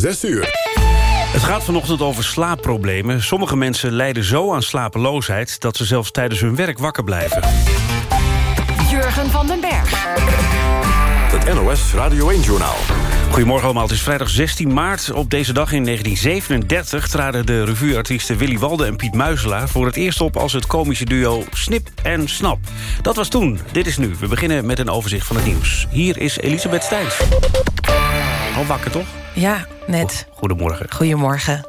6 uur. Het gaat vanochtend over slaapproblemen. Sommige mensen lijden zo aan slapeloosheid... dat ze zelfs tijdens hun werk wakker blijven. Jurgen van den Berg. Het NOS Radio 1-journaal. Goedemorgen allemaal, het is vrijdag 16 maart. Op deze dag in 1937 traden de revueartiesten Willy Walde en Piet Muizelaar... voor het eerst op als het komische duo Snip en Snap. Dat was toen, dit is nu. We beginnen met een overzicht van het nieuws. Hier is Elisabeth Steins. Al wakker, toch? Ja, net. Goedemorgen. Goedemorgen.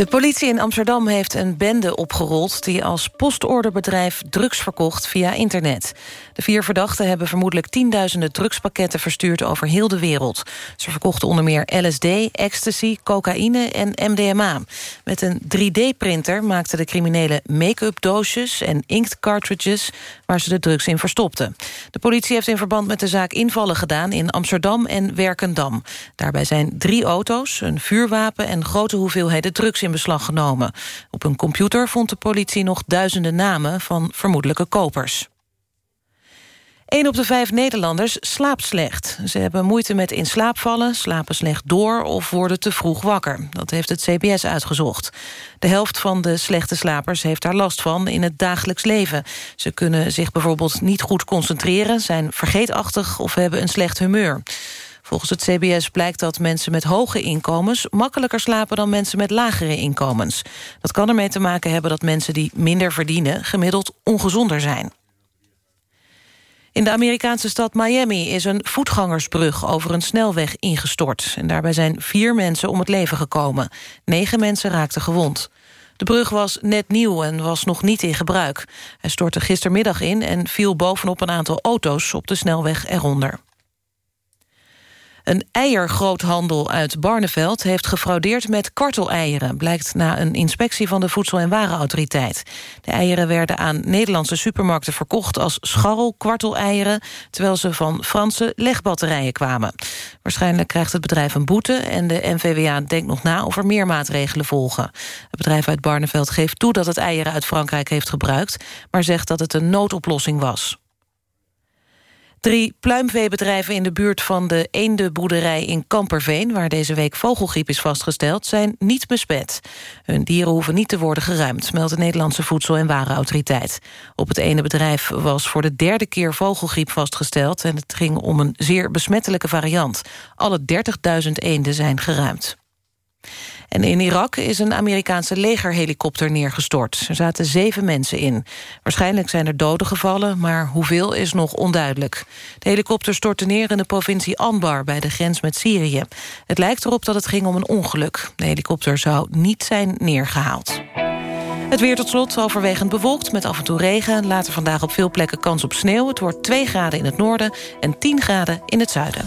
De politie in Amsterdam heeft een bende opgerold... die als postorderbedrijf drugs verkocht via internet. De vier verdachten hebben vermoedelijk tienduizenden drugspakketten... verstuurd over heel de wereld. Ze verkochten onder meer LSD, ecstasy, cocaïne en MDMA. Met een 3D-printer maakten de criminelen make-up doosjes... en inkt cartridges waar ze de drugs in verstopten. De politie heeft in verband met de zaak invallen gedaan... in Amsterdam en Werkendam. Daarbij zijn drie auto's, een vuurwapen... en grote hoeveelheden drugs in beslag genomen. Op een computer vond de politie nog duizenden namen van vermoedelijke kopers. Een op de vijf Nederlanders slaapt slecht. Ze hebben moeite met in slaap vallen, slapen slecht door... of worden te vroeg wakker. Dat heeft het CBS uitgezocht. De helft van de slechte slapers heeft daar last van in het dagelijks leven. Ze kunnen zich bijvoorbeeld niet goed concentreren... zijn vergeetachtig of hebben een slecht humeur. Volgens het CBS blijkt dat mensen met hoge inkomens... makkelijker slapen dan mensen met lagere inkomens. Dat kan ermee te maken hebben dat mensen die minder verdienen... gemiddeld ongezonder zijn. In de Amerikaanse stad Miami is een voetgangersbrug over een snelweg ingestort. En daarbij zijn vier mensen om het leven gekomen. Negen mensen raakten gewond. De brug was net nieuw en was nog niet in gebruik. Hij stortte gistermiddag in en viel bovenop een aantal auto's op de snelweg eronder. Een eiergroothandel uit Barneveld heeft gefraudeerd met karteleieren... blijkt na een inspectie van de Voedsel- en Warenautoriteit. De eieren werden aan Nederlandse supermarkten verkocht als scharrel kwarteleieren... terwijl ze van Franse legbatterijen kwamen. Waarschijnlijk krijgt het bedrijf een boete... en de NVWA denkt nog na of er meer maatregelen volgen. Het bedrijf uit Barneveld geeft toe dat het eieren uit Frankrijk heeft gebruikt... maar zegt dat het een noodoplossing was. Drie pluimveebedrijven in de buurt van de eendenboerderij in Kamperveen... waar deze week vogelgriep is vastgesteld, zijn niet besmet. Hun dieren hoeven niet te worden geruimd... meldt de Nederlandse Voedsel- en Warenautoriteit. Op het ene bedrijf was voor de derde keer vogelgriep vastgesteld... en het ging om een zeer besmettelijke variant. Alle 30.000 eenden zijn geruimd. En in Irak is een Amerikaanse legerhelikopter neergestort. Er zaten zeven mensen in. Waarschijnlijk zijn er doden gevallen, maar hoeveel is nog onduidelijk. De helikopter stortte neer in de provincie Anbar... bij de grens met Syrië. Het lijkt erop dat het ging om een ongeluk. De helikopter zou niet zijn neergehaald. Het weer tot slot overwegend bewolkt met af en toe regen. Later vandaag op veel plekken kans op sneeuw. Het wordt 2 graden in het noorden en 10 graden in het zuiden.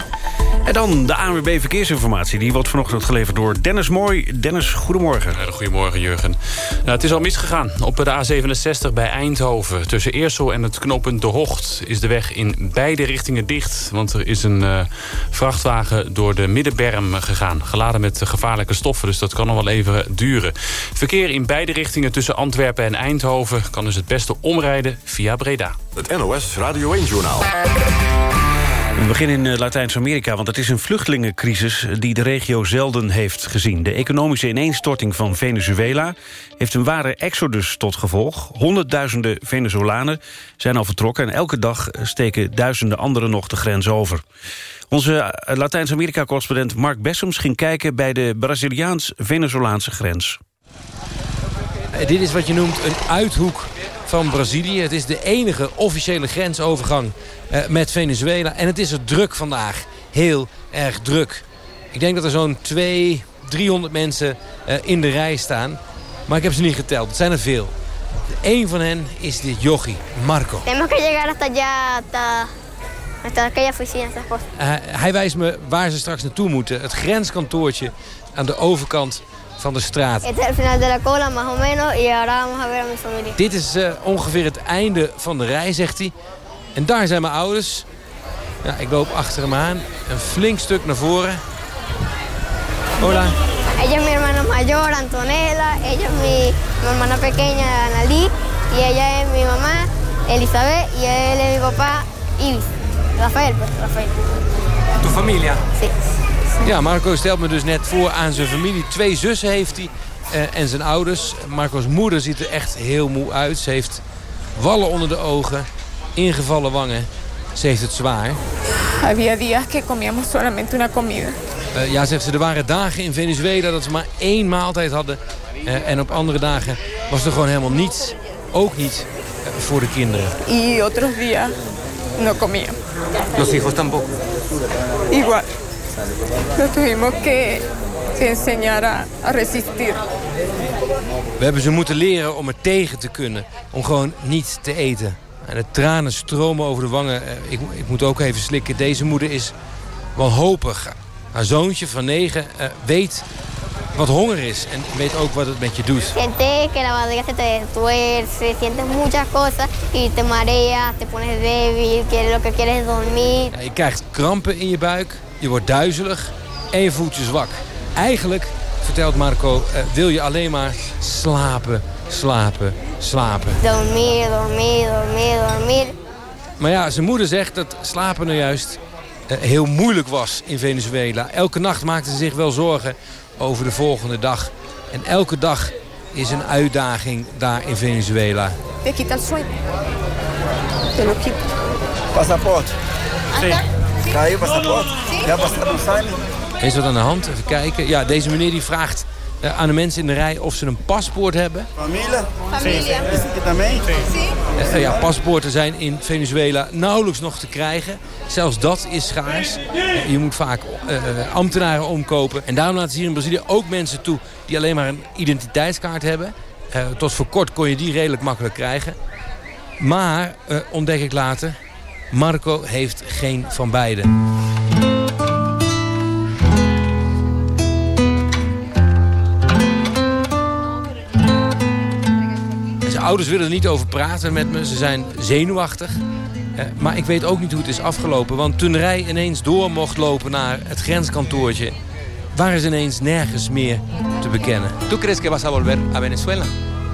En dan de ANWB Verkeersinformatie. Die wordt vanochtend geleverd door Dennis Mooi. Dennis, goedemorgen. Goedemorgen, Jurgen. Nou, het is al misgegaan. Op de A67 bij Eindhoven. Tussen Eersel en het knooppunt De Hocht... is de weg in beide richtingen dicht. Want er is een uh, vrachtwagen door de middenberm gegaan. Geladen met gevaarlijke stoffen. Dus dat kan nog wel even duren. Verkeer in beide richtingen tussen Antwerpen en Eindhoven... kan dus het beste omrijden via Breda. Het NOS Radio 1-journaal. We beginnen in Latijns-Amerika, want het is een vluchtelingencrisis... die de regio zelden heeft gezien. De economische ineenstorting van Venezuela heeft een ware exodus tot gevolg. Honderdduizenden Venezolanen zijn al vertrokken... en elke dag steken duizenden anderen nog de grens over. Onze Latijns-Amerika-correspondent Mark Bessems ging kijken... bij de Braziliaans-Venezolaanse grens. Dit is wat je noemt een uithoek van Brazilië. Het is de enige officiële grensovergang uh, met Venezuela. En het is er druk vandaag. Heel erg druk. Ik denk dat er zo'n 200, 300 mensen uh, in de rij staan. Maar ik heb ze niet geteld. Het zijn er veel. Eén van hen is dit jochie, Marco. Tenemos que llegar hasta allá, hasta, hasta aquella oficina. Hij wijst me waar ze straks naartoe moeten. Het grenskantoortje aan de overkant van de straat. Dit is uh, ongeveer het einde van de rij, zegt hij. En daar zijn mijn ouders. Ja, ik loop achter hem aan. Een flink stuk naar voren. Hola. Ella es mi hermana mayor, Antonella. Ella es mi, hermana pequeña, Analí. Y ella es mi mamá, Elizabeth. Y él es mi papá, Ibis. Rafael, pues, Rafael. Tu familia? Sí. Ja, Marco stelt me dus net voor aan zijn familie. Twee zussen heeft hij eh, en zijn ouders. Marco's moeder ziet er echt heel moe uit. Ze heeft wallen onder de ogen, ingevallen wangen. Ze heeft het zwaar. Había días que comíamos solamente una comida. Uh, ja, zegt ze, er waren dagen in Venezuela dat ze maar één maaltijd hadden. Uh, en op andere dagen was er gewoon helemaal niets. Ook niet uh, voor de kinderen. Y otros días no comían. Los hijos tampoco. Igual. Nos tuvimos que, que enseñar a, a resistir. We hebben ze moeten leren om er tegen te kunnen. Om gewoon niet te eten. En de tranen stromen over de wangen. Ik, ik moet ook even slikken. Deze moeder is wanhopig. Haar zoontje van negen uh, weet wat honger is en weet ook wat het met je doet. Sientes que la barriga se te tuerce, sientes muchas cosas y te mareas, te pones débil, que lo que quieres es dormir. Je krijgt krampen in je buik, je wordt duizelig en je voelt je zwak. Eigenlijk, vertelt Marco, uh, wil je alleen maar slapen, slapen, slapen. Dormir, dormir, dormir, dormir. Maar ja, zijn moeder zegt dat slapen nou juist uh, heel moeilijk was in Venezuela. Elke nacht maakte ze zich wel zorgen over de volgende dag. En elke dag is een uitdaging daar in Venezuela. Te quita el sueño. Te lo quita. Pasaporte. Caiu pasaporte. Ja, pasaporte. Is wat aan de hand? Even kijken. Ja, deze meneer die vraagt uh, aan de mensen in de rij of ze een paspoort hebben. Familia. Familia. Uh, ja, paspoorten zijn in Venezuela nauwelijks nog te krijgen. Zelfs dat is schaars. Uh, je moet vaak ambtenaren omkopen. En daarom laten ze hier in Brazilië ook mensen toe die alleen maar een identiteitskaart hebben. tot voor kort kon je die redelijk makkelijk krijgen. Maar, ontdek ik later, Marco heeft geen van beiden. ouders willen er niet over praten met me. Ze zijn zenuwachtig. Maar ik weet ook niet hoe het is afgelopen. Want toen Rij ineens door mocht lopen naar het grenskantoortje... waren ze ineens nergens meer te bekennen. ¿Tú crees que vas a volver a Venezuela?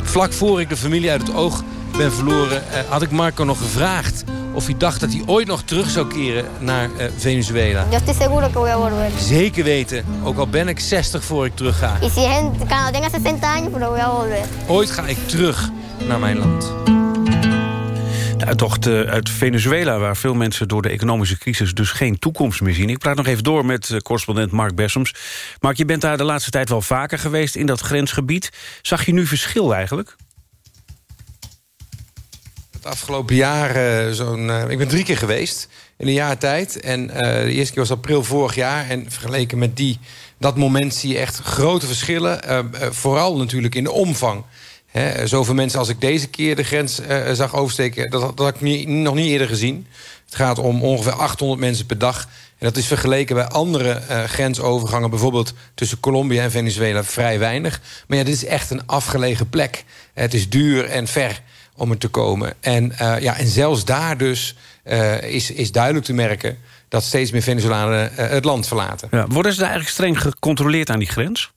Vlak voor ik de familie uit het oog ben verloren... Uh, had ik Marco nog gevraagd of hij dacht dat hij ooit nog terug zou keren naar uh, Venezuela. Yo estoy seguro que voy a volver. Zeker weten, ook al ben ik 60 voor ik terug ga. Y si cuando tenga 60 años, pero voy a volver. Ooit ga ik terug naar mijn land. De uittocht uit Venezuela, waar veel mensen door de economische crisis dus geen toekomst meer zien. Ik praat nog even door met correspondent Mark Bessems. Mark, je bent daar de laatste tijd wel vaker geweest in dat grensgebied. Zag je nu verschil eigenlijk? Het afgelopen jaar, uh, zo'n, uh, ik ben drie keer geweest in een jaar tijd. En uh, de eerste keer was april vorig jaar. En vergeleken met die, dat moment zie je echt grote verschillen. vooral natuurlijk in de omvang. He, zoveel mensen als ik deze keer de grens zag oversteken... dat, dat had ik nog niet eerder gezien. Het gaat om ongeveer 800 mensen per dag. En dat is vergeleken bij andere grensovergangen... bijvoorbeeld tussen Colombia en Venezuela vrij weinig. Maar ja, dit is echt een afgelegen plek. Het is duur en ver om er te komen. En, uh, ja, en zelfs daar dus is, is duidelijk te merken... dat steeds meer Venezolanen het land verlaten. Ja, worden ze daar eigenlijk streng gecontroleerd aan die grens?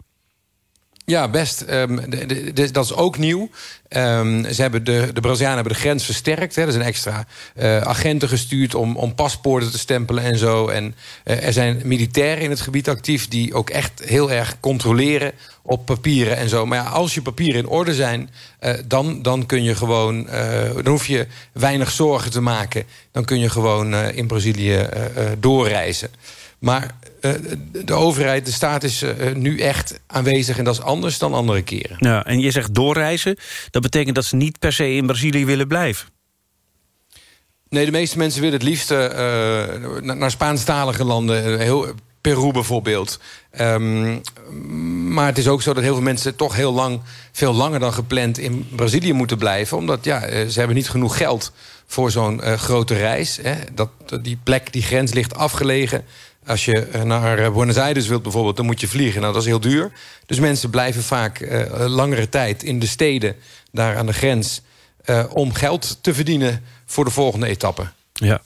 Ja, best. De, dat is ook nieuw. Um, ze hebben de, de Brazilianen hebben de grens versterkt. Hè. Er zijn extra uh, agenten gestuurd om, om paspoorten te stempelen en zo. En uh, er zijn militairen in het gebied actief... die ook echt heel erg controleren op papieren en zo. Maar ja, als je papieren in orde zijn... Uh, dan, dan kun je gewoon... dan hoef je weinig zorgen te maken. Dan kun je gewoon in Brazilië doorreizen. Maar uh, de overheid, de staat is uh, nu echt aanwezig... en dat is anders dan andere keren. Ja, en je zegt doorreizen. Dat betekent dat ze niet per se in Brazilië willen blijven? Nee, de meeste mensen willen het liefst uh, naar Spaanstalige landen. Heel, Peru bijvoorbeeld. Um, maar het is ook zo dat heel veel mensen toch heel lang... veel langer dan gepland in Brazilië moeten blijven. Omdat ja, ze hebben niet genoeg geld voor zo'n grote reis. Hè. Dat, die plek, die grens ligt afgelegen... Als je naar Buenos Aires wilt bijvoorbeeld, dan moet je vliegen. Nou, dat is heel duur. Dus mensen blijven vaak uh, langere tijd in de steden... daar aan de grens, om geld te verdienen voor de volgende etappe. Ja.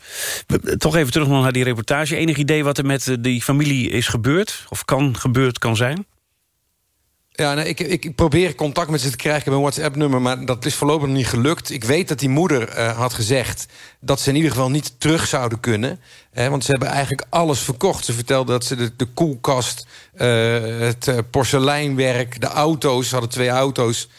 Toch even terug naar die reportage. Enig idee wat er met die familie is gebeurd? Of kan gebeurd kan zijn? Ja, ik, ik probeer contact met ze te krijgen. Heb een WhatsApp-nummer, maar dat is voorlopig nog niet gelukt. Ik weet dat die moeder uh, had gezegd... dat ze in ieder geval niet terug zouden kunnen. Hè, want ze hebben eigenlijk alles verkocht. Ze vertelde dat ze de, de koelkast, uh, het uh, porseleinwerk... de auto's, ze hadden twee auto's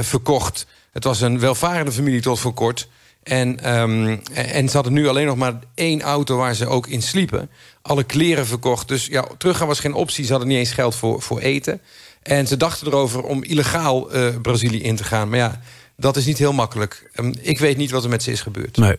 verkocht. Het was een welvarende familie tot voor kort... En, um, en ze hadden nu alleen nog maar één auto waar ze ook in sliepen. Alle kleren verkocht. Dus ja, teruggaan was geen optie. Ze hadden niet eens geld voor, voor eten. En ze dachten erover om illegaal uh, Brazilië in te gaan. Maar ja, dat is niet heel makkelijk. Um, ik weet niet wat er met ze is gebeurd. Nee.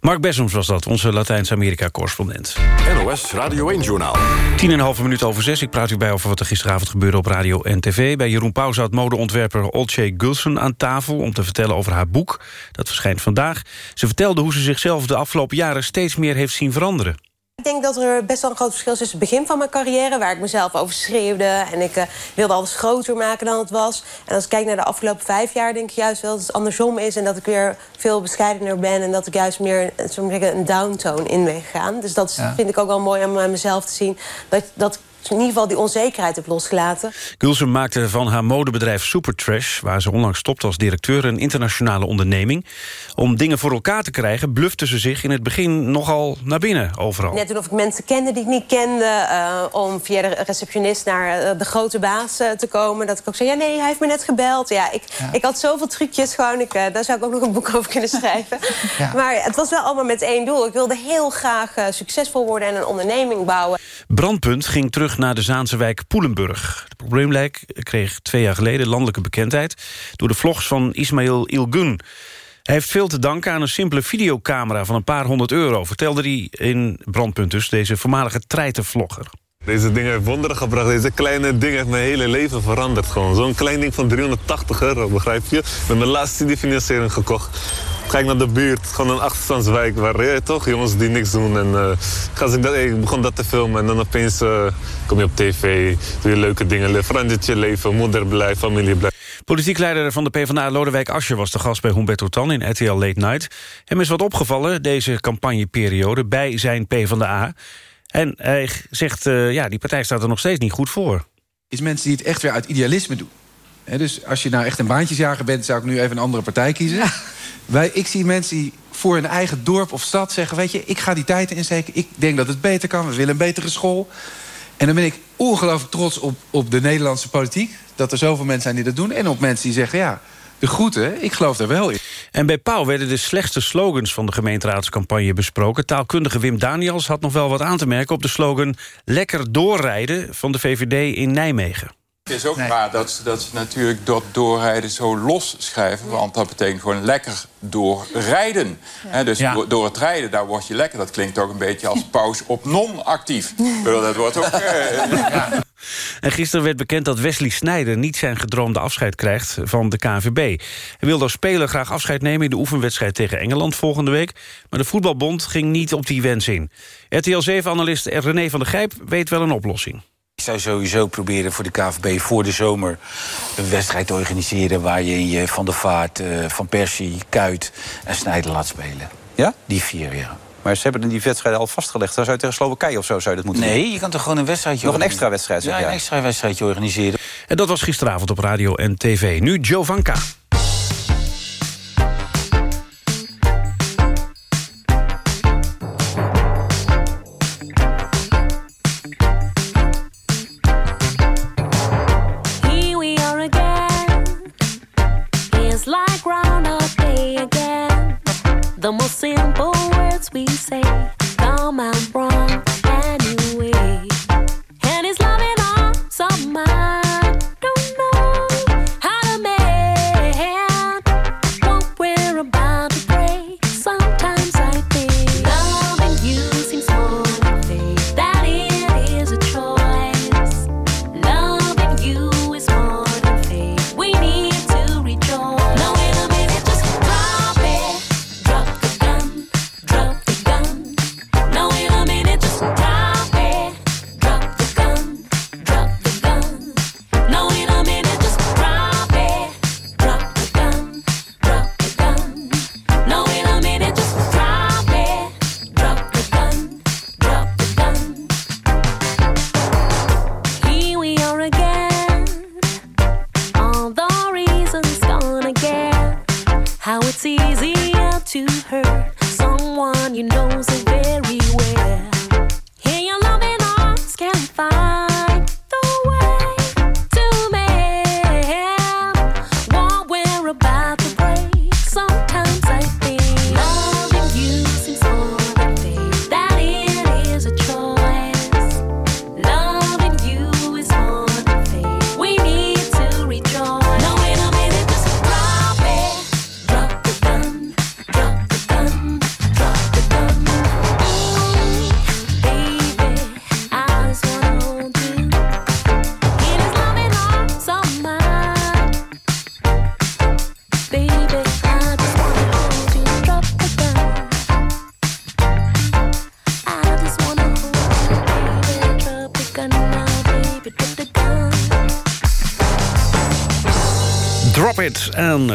Mark Bessems was dat, onze Latijns-Amerika-correspondent. NOS Radio 1-journaal. Tien en een halve minuut over zes. Ik praat u bij over wat er gisteravond gebeurde op radio en tv. Bij Jeroen Pauw zat modeontwerper Olcay Gulsen aan tafel... om te vertellen over haar boek. Dat verschijnt vandaag. Ze vertelde hoe ze zichzelf de afgelopen jaren steeds meer heeft zien veranderen. Ik denk dat er best wel een groot verschil is tussen het begin van mijn carrière... waar ik mezelf over schreeuwde en ik uh, wilde alles groter maken dan het was. En als ik kijk naar de afgelopen vijf jaar... denk ik juist wel dat het andersom is... en dat ik weer veel bescheidener ben... en dat ik juist meer zeggen, een downtone in ben gegaan. Dus dat ja. vind ik ook wel mooi om aan mezelf te zien... dat, dat in ieder geval die onzekerheid heb losgelaten. Gulsen maakte van haar modebedrijf Supertrash... waar ze onlangs stopte als directeur een internationale onderneming. Om dingen voor elkaar te krijgen blufte ze zich in het begin nogal naar binnen overal. Net toen of ik mensen kende die ik niet kende... Uh, om via de receptionist naar uh, de grote baas uh, te komen. Dat ik ook zei, ja nee, hij heeft me net gebeld. Ja, ik, ja. ik had zoveel trucjes gewoon. Ik, daar zou ik ook nog een boek over kunnen schrijven. ja. Maar het was wel allemaal met één doel. Ik wilde heel graag succesvol worden en een onderneming bouwen. Brandpunt ging terug naar de Zaanse wijk Poelenburg. De probleemlijk kreeg twee jaar geleden landelijke bekendheid... door de vlogs van Ismail Ilgun. Hij heeft veel te danken aan een simpele videocamera van een paar honderd euro... vertelde hij in Brandpunt dus, deze voormalige treitenvlogger. Deze ding heeft wonderen gebracht. Deze kleine ding heeft mijn hele leven veranderd. Zo'n klein ding van 380 euro, begrijp je? Met mijn laatste die financiering gekocht. Kijk naar de buurt, gewoon een achterstandswijk waar je toch jongens die niks doen. En uh, ga ik, dat, ik begon dat te filmen en dan opeens uh, kom je op tv, doe je leuke dingen, verandert je leven, moeder blij, familie blij. Politiek leider van de PvdA Lodewijk Asscher was de gast bij Humberto Tan in RTL Late Night. Hem is wat opgevallen deze campagneperiode bij zijn PvdA. En hij zegt, uh, ja, die partij staat er nog steeds niet goed voor. Is mensen die het echt weer uit idealisme doen. He, dus als je nou echt een baantjesjager bent... zou ik nu even een andere partij kiezen. Ja. Wij, ik zie mensen die voor hun eigen dorp of stad zeggen... weet je, ik ga die tijd insteken. Ik denk dat het beter kan. We willen een betere school. En dan ben ik ongelooflijk trots op, op de Nederlandse politiek. Dat er zoveel mensen zijn die dat doen. En op mensen die zeggen, ja, de groeten, ik geloof daar wel in. En bij Pauw werden de slechtste slogans van de gemeenteraadscampagne besproken. Taalkundige Wim Daniels had nog wel wat aan te merken op de slogan... Lekker doorrijden van de VVD in Nijmegen. Het is ook nee. raar dat, dat ze natuurlijk dat doorrijden zo los schrijven. Want dat betekent gewoon lekker doorrijden. Ja. dus ja. door, door, het rijden, daar word je lekker. Dat klinkt ook een beetje als pauze op non-actief. dat wordt ook... Ja. En gisteren werd bekend dat Wesley Snijder niet zijn gedroomde afscheid krijgt van de KNVB. Hij wilde als speler graag afscheid nemen in de oefenwedstrijd tegen Engeland volgende week. Maar de voetbalbond ging niet op die wens in. RTL 7-analyst René van der Gijp weet wel een oplossing. Ik zou sowieso proberen voor de KVB voor de zomer een wedstrijd te organiseren... waar je je Van der Vaart, uh, Van Persie, Kuit en Snijder laat spelen. Ja? Die vier, ja. Maar ze hebben die wedstrijden al vastgelegd. Dan zou je tegen Slowakije of zo zou je dat moeten nee, doen? je kan toch gewoon een wedstrijdje... Nog een extra wedstrijd, zeg Ja, een extra wedstrijdje organiseren. En dat was gisteravond op radio en tv. Nu Jovanka.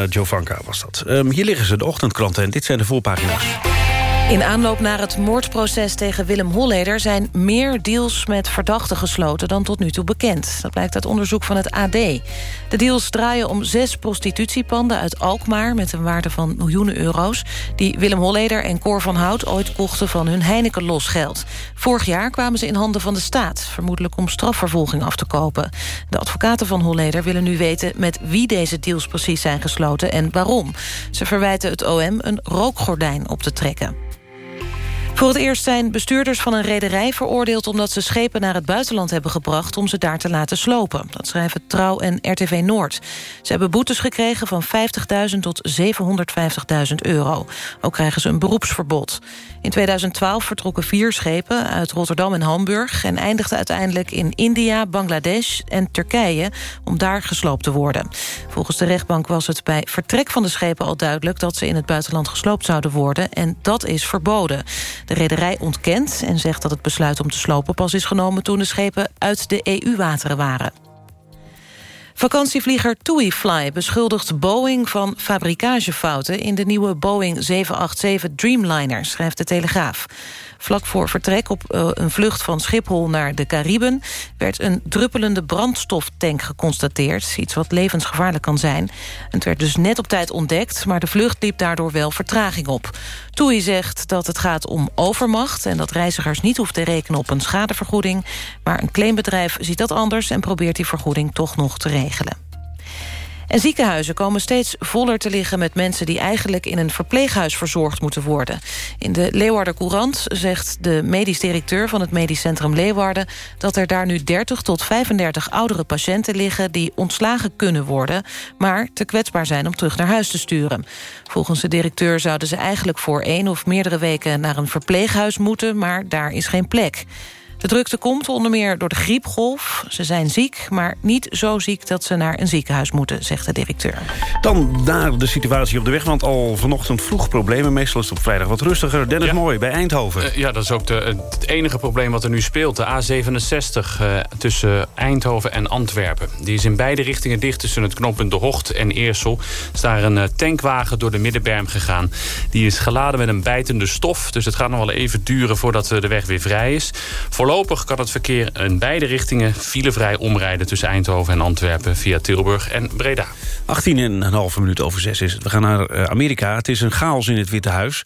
En eh, was dat. Ehm, hier liggen ze, de ochtendkranten, en dit zijn de voorpagina's. In aanloop naar het moordproces tegen Willem Holleder... zijn meer deals met verdachten gesloten dan tot nu toe bekend. Dat blijkt uit onderzoek van het AD. De deals draaien om zes prostitutiepanden uit Alkmaar... met een waarde van miljoenen euro's... die Willem Holleder en Cor van Hout ooit kochten van hun Heineken losgeld. Vorig jaar kwamen ze in handen van de staat... vermoedelijk om strafvervolging af te kopen. De advocaten van Holleder willen nu weten... met wie deze deals precies zijn gesloten en waarom. Ze verwijten het OM een rookgordijn op te trekken. Voor het eerst zijn bestuurders van een rederij veroordeeld... omdat ze schepen naar het buitenland hebben gebracht... om ze daar te laten slopen. Dat schrijven Trouw en RTV Noord. Ze hebben boetes gekregen van 50.000 tot 750.000 euro. Ook krijgen ze een beroepsverbod. In 2012 vertrokken vier schepen uit Rotterdam en Hamburg... en eindigden uiteindelijk in India, Bangladesh en Turkije... om daar gesloopt te worden. Volgens de rechtbank was het bij vertrek van de schepen al duidelijk... dat ze in het buitenland gesloopt zouden worden en dat is verboden. De rederij ontkent en zegt dat het besluit om te slopen pas is genomen... toen de schepen uit de EU-wateren waren. Vakantievlieger TUI Fly beschuldigt Boeing van fabrikagefouten... in de nieuwe Boeing 787 Dreamliner, schrijft de Telegraaf. Vlak voor vertrek op uh, een vlucht van Schiphol naar de Cariben... werd een druppelende brandstoftank geconstateerd. Iets wat levensgevaarlijk kan zijn. Het werd dus net op tijd ontdekt... maar de vlucht liep daardoor wel vertraging op. TUI zegt dat het gaat om overmacht... en dat reizigers niet hoeven te rekenen op een schadevergoeding. Maar een claimbedrijf ziet dat anders... en probeert die vergoeding toch nog te regelen. En ziekenhuizen komen steeds voller te liggen met mensen... die eigenlijk in een verpleeghuis verzorgd moeten worden. In de Leeuwarder Courant zegt de medisch directeur... van het medisch centrum Leeuwarden... dat er daar nu 30 tot 35 oudere patiënten liggen... die ontslagen kunnen worden... maar te kwetsbaar zijn om terug naar huis te sturen. Volgens de directeur zouden ze eigenlijk voor één of meerdere weken... naar een verpleeghuis moeten, maar daar is geen plek. De drukte komt onder meer door de griepgolf. Ze zijn ziek, maar niet zo ziek dat ze naar een ziekenhuis moeten, zegt de directeur. Dan naar de situatie op de weg, want al vanochtend vroeg problemen. Meestal is het op vrijdag wat rustiger. Dennis ja. Mooi, bij Eindhoven. Uh, ja, dat is ook de, het enige probleem wat er nu speelt. De A67 uh, tussen Eindhoven en Antwerpen. Die is in beide richtingen dicht tussen het knooppunt De Hocht en Eersel. is daar een uh, tankwagen door de middenberm gegaan. Die is geladen met een bijtende stof. Dus het gaat nog wel even duren voordat de weg weer vrij is. Voorlopig kan het verkeer in beide richtingen filevrij omrijden... tussen Eindhoven en Antwerpen via Tilburg en Breda. 18 en een halve minuut over zes is het. We gaan naar Amerika. Het is een chaos in het Witte Huis.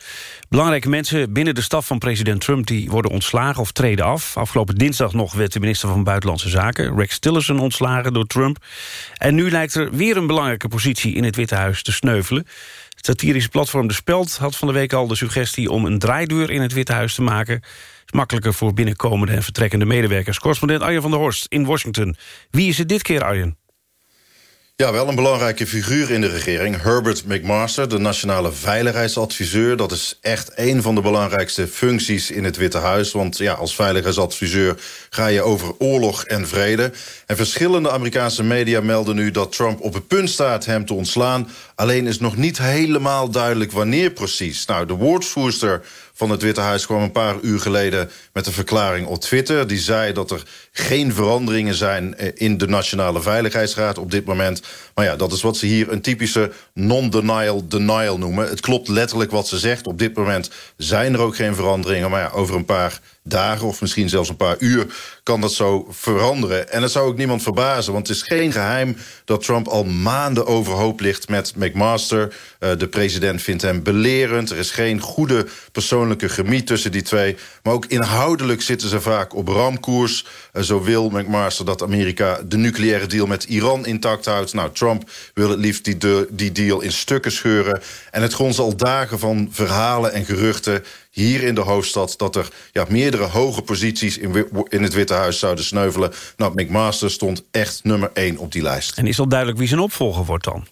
Belangrijke mensen binnen de staf van president Trump... die worden ontslagen of treden af. Afgelopen dinsdag nog werd de minister van Buitenlandse Zaken... Rex Tillerson ontslagen door Trump. En nu lijkt er weer een belangrijke positie in het Witte Huis te sneuvelen. Het satirische platform De Speld had van de week al de suggestie... om een draaideur in het Witte Huis te maken makkelijker voor binnenkomende en vertrekkende medewerkers. Correspondent Arjen van der Horst in Washington. Wie is het dit keer, Arjen? Ja, wel een belangrijke figuur in de regering. Herbert McMaster, de nationale veiligheidsadviseur. Dat is echt een van de belangrijkste functies in het Witte Huis. Want ja, als veiligheidsadviseur ga je over oorlog en vrede. En verschillende Amerikaanse media melden nu dat Trump op het punt staat hem te ontslaan. Alleen is nog niet helemaal duidelijk wanneer precies. Nou, de woordvoerster van het Witte Huis kwam een paar uur geleden met een verklaring op Twitter. Die zei dat er geen veranderingen zijn in de Nationale Veiligheidsraad op dit moment. Maar ja, dat is wat ze hier een typische non-denial denial noemen. Het klopt letterlijk wat ze zegt. Op dit moment zijn er ook geen veranderingen. Maar ja, over een paar dagen of misschien zelfs een paar uur kan dat zo veranderen. En dat zou ook niemand verbazen, want het is geen geheim dat Trump al maanden overhoop ligt met McMaster. Uh, de president vindt hem belerend. Er is geen goede persoonlijke chemie tussen die twee. Maar ook inhoudelijk zitten ze vaak op ramkoers. Uh, zo wil McMaster dat Amerika de nucleaire deal met Iran intact houdt. Nou, Trump wil het liefst die, die deal in stukken scheuren. En het grond al dagen van verhalen en geruchten hier in de hoofdstad... dat er ja, meerdere hoge posities in, in het Witte Huis zouden sneuvelen. Nou, McMaster stond echt nummer één op die lijst. En is al duidelijk wie zijn opvolger wordt dan?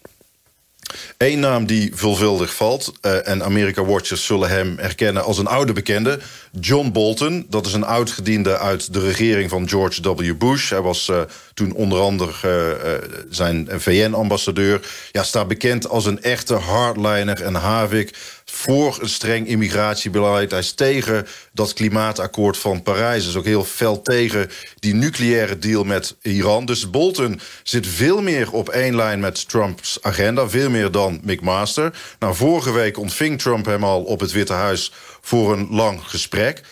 Eén naam die veelvuldig valt, uh, en America-watchers zullen hem herkennen als een oude bekende. John Bolton, dat is een oud-gediende uit de regering van George W. Bush. Hij was uh, toen onder andere uh, zijn VN-ambassadeur. Ja, staat bekend als een echte hardliner en havik voor een streng immigratiebeleid. Hij is tegen dat klimaatakkoord van Parijs. Is ook heel fel tegen die nucleaire deal met Iran. Dus Bolton zit veel meer op één lijn met Trumps agenda. Veel meer dan McMaster. Nou, vorige week ontving Trump hem al op het Witte Huis... voor een lang gesprek.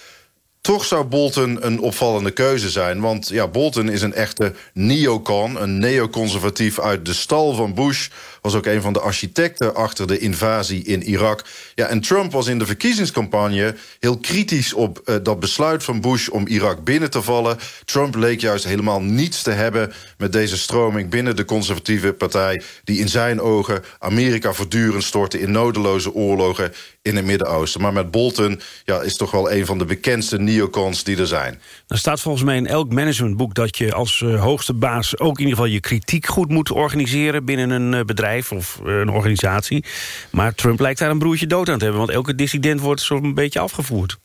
Toch zou Bolton een opvallende keuze zijn. Want ja, Bolton is een echte neocon, een neoconservatief uit de stal van Bush was ook een van de architecten achter de invasie in Irak. Ja, en Trump was in de verkiezingscampagne heel kritisch op uh, dat besluit van Bush om Irak binnen te vallen. Trump leek juist helemaal niets te hebben met deze stroming binnen de conservatieve partij, die in zijn ogen Amerika voortdurend stortte in nodeloze oorlogen in het Midden-Oosten. Maar met Bolton ja, is toch wel een van de bekendste neocons die er zijn. Er staat volgens mij in elk managementboek dat je als uh, hoogste baas ook in ieder geval je kritiek goed moet organiseren binnen een uh, bedrijf of eh, een organisatie. Maar Trump lijkt daar een broertje dood aan te hebben... want elke dissident wordt zo'n beetje afgevoerd.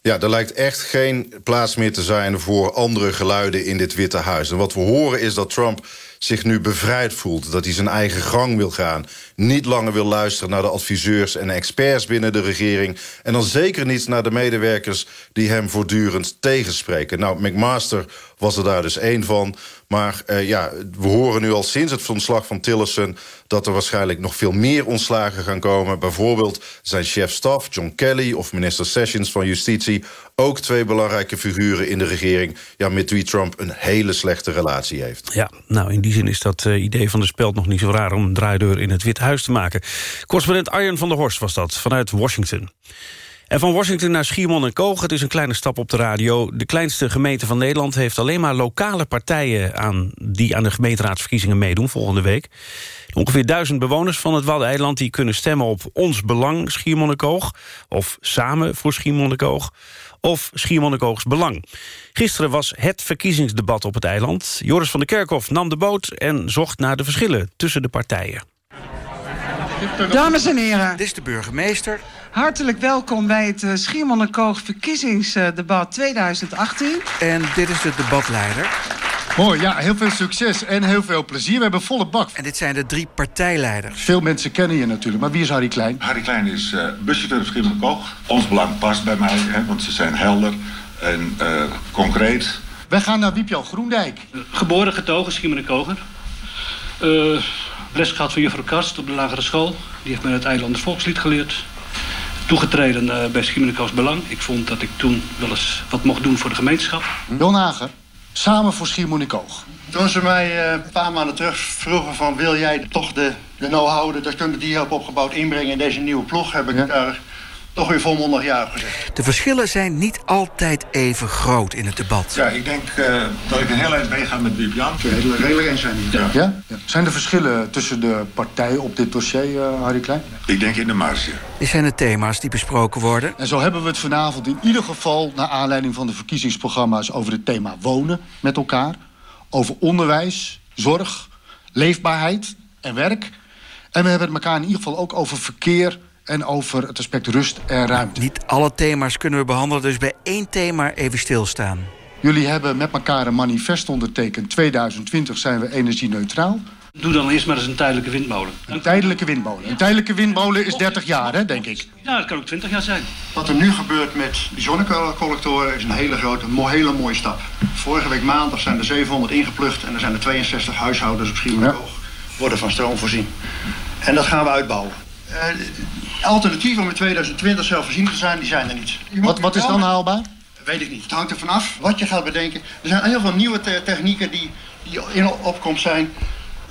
Ja, er lijkt echt geen plaats meer te zijn voor andere geluiden in dit Witte Huis. En wat we horen is dat Trump zich nu bevrijd voelt. Dat hij zijn eigen gang wil gaan. Niet langer wil luisteren naar de adviseurs en experts binnen de regering. En dan zeker niet naar de medewerkers die hem voortdurend tegenspreken. Nou, McMaster was er daar dus één van. Maar uh, ja, we horen nu al sinds het ontslag van Tillerson... dat er waarschijnlijk nog veel meer ontslagen gaan komen. Bijvoorbeeld zijn chef-staf John Kelly of minister Sessions van Justitie... ook twee belangrijke figuren in de regering... Ja, met wie Trump een hele slechte relatie heeft. Ja, nou in die zin is dat uh, idee van de speld nog niet zo raar... om een draaideur in het Witte Huis te maken. Correspondent Arjen van der Horst was dat, vanuit Washington. En van Washington naar Schiermonnikoog, en Koog, het is een kleine stap op de radio. De kleinste gemeente van Nederland heeft alleen maar lokale partijen... Aan, die aan de gemeenteraadsverkiezingen meedoen volgende week. Ongeveer duizend bewoners van het Waddeneiland... die kunnen stemmen op Ons Belang Schiermonnikoog... of Samen voor Schiermonnikoog of Schiermonnikoogs Belang. Gisteren was het verkiezingsdebat op het eiland. Joris van der Kerkhof nam de boot en zocht naar de verschillen tussen de partijen. Dames en heren. Dit is de burgemeester. Hartelijk welkom bij het uh, Schiermonnikoog verkiezingsdebat 2018. En dit is de debatleider. Mooi, ja, heel veel succes en heel veel plezier. We hebben volle bak. En dit zijn de drie partijleiders. Veel mensen kennen je natuurlijk, maar wie is Harry Klein? Harry Klein is uh, buschauffeur Schiermonnikoog. Ons belang past bij mij, hè, want ze zijn helder en uh, concreet. Wij gaan naar Wiepjan Groendijk. Geboren getogen Schiermonnikoger. Uh, les gehad van juffrouw Kast op de lagere school. Die heeft mij het Eilanders Volkslied geleerd. Toegetreden uh, bij Schiermonnikoos Belang. Ik vond dat ik toen wel eens wat mocht doen voor de gemeenschap. Jon Hagen, samen voor Schiermonnikoog. Toen ze mij uh, een paar maanden terug vroegen van... wil jij toch de, de know-how, de deskundigen die je hebt opgebouwd... inbrengen in deze nieuwe ploeg, heb ik ja. daar toch weer volmondig ja gezegd. De verschillen zijn niet altijd even groot in het debat. Ja, ik denk uh, dat ik een heel eind meega met Jan. Redelijk, redelijk eens zijn. Ja. Ja? ja? Zijn er verschillen tussen de partijen op dit dossier, uh, Harry Klein? Ik denk in de marge. Dit zijn de thema's die besproken worden. En zo hebben we het vanavond in ieder geval... naar aanleiding van de verkiezingsprogramma's over het thema wonen met elkaar. Over onderwijs, zorg, leefbaarheid en werk. En we hebben het elkaar in ieder geval ook over verkeer en over het aspect rust en ruimte. Niet alle thema's kunnen we behandelen, dus bij één thema even stilstaan. Jullie hebben met elkaar een manifest ondertekend. 2020 zijn we energie-neutraal. Doe dan eerst maar eens een tijdelijke windmolen. Een tijdelijke windmolen. Een tijdelijke windmolen is 30 jaar, hè, denk ik. Ja, dat kan ook 20 jaar zijn. Wat er nu gebeurt met de zonnecollectoren is een hele grote, hele mooie stap. Vorige week maandag zijn er 700 ingeplucht en er zijn er 62 huishoudens op Schiermonnikoog. Ja. Worden van stroom voorzien. En dat gaan we uitbouwen. Uh, alternatieven om in 2020 zelfvoorzienend te zijn, die zijn er niet. Wat, wat is dan haalbaar? Weet ik niet. Het hangt er vanaf wat je gaat bedenken. Er zijn heel veel nieuwe te- technieken die, die in opkomst zijn.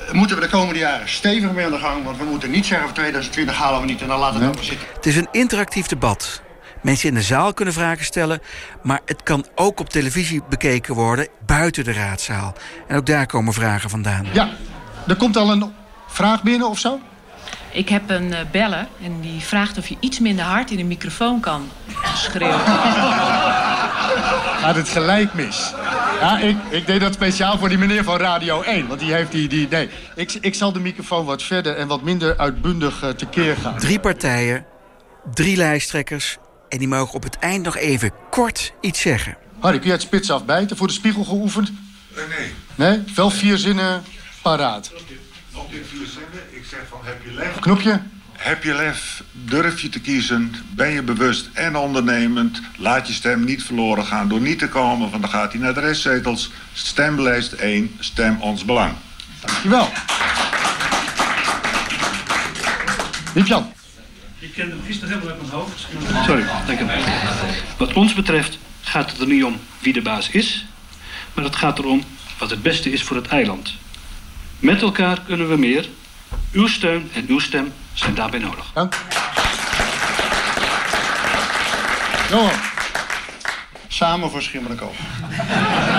Eh, Moeten we de komende jaren stevig mee aan de gang. Want we moeten niet zeggen voor 2020 halen we niet en dan laten we het ook maar zitten. Het is een interactief debat. Mensen in de zaal kunnen vragen stellen, maar het kan ook op televisie bekeken worden buiten de raadzaal. En ook daar komen vragen vandaan. Ja, er komt al een vraag binnen of zo? Ik heb een eh, bellen en die vraagt of je iets minder hard in de microfoon kan schreeuwen. Gaat het gelijk mis? Ja, ik, ik deed dat speciaal voor die meneer van Radio 1. Want die heeft die... die nee, ik, ik zal de microfoon wat verder en wat minder uitbundig eh, tekeer gaan. Drie partijen, drie lijsttrekkers en die mogen op het eind nog even kort iets zeggen. Harry, kun je het spits afbijten? Voor de spiegel geoefend? nee. Nee? Wel vier zinnen paraat. Op dit vier zinnen, van heb je lef. Knopje? Heb je lef, durf je te kiezen, ben je bewust en ondernemend... laat je stem niet verloren gaan door niet te komen... want dan gaat hij naar de restzetels. Stemlijst 1, stem ons belang. Dankjewel. Liep-Jan. Ik ken hem gisteren helemaal uit mijn hoofd. Sorry, dank u wel. Wat ons betreft gaat het er niet om wie de baas is, maar het gaat erom wat het beste is voor het eiland. Met elkaar kunnen we meer. Uw steun en uw stem zijn daarbij nodig. Dank. Johan. Samen voor Schiermonnikoog.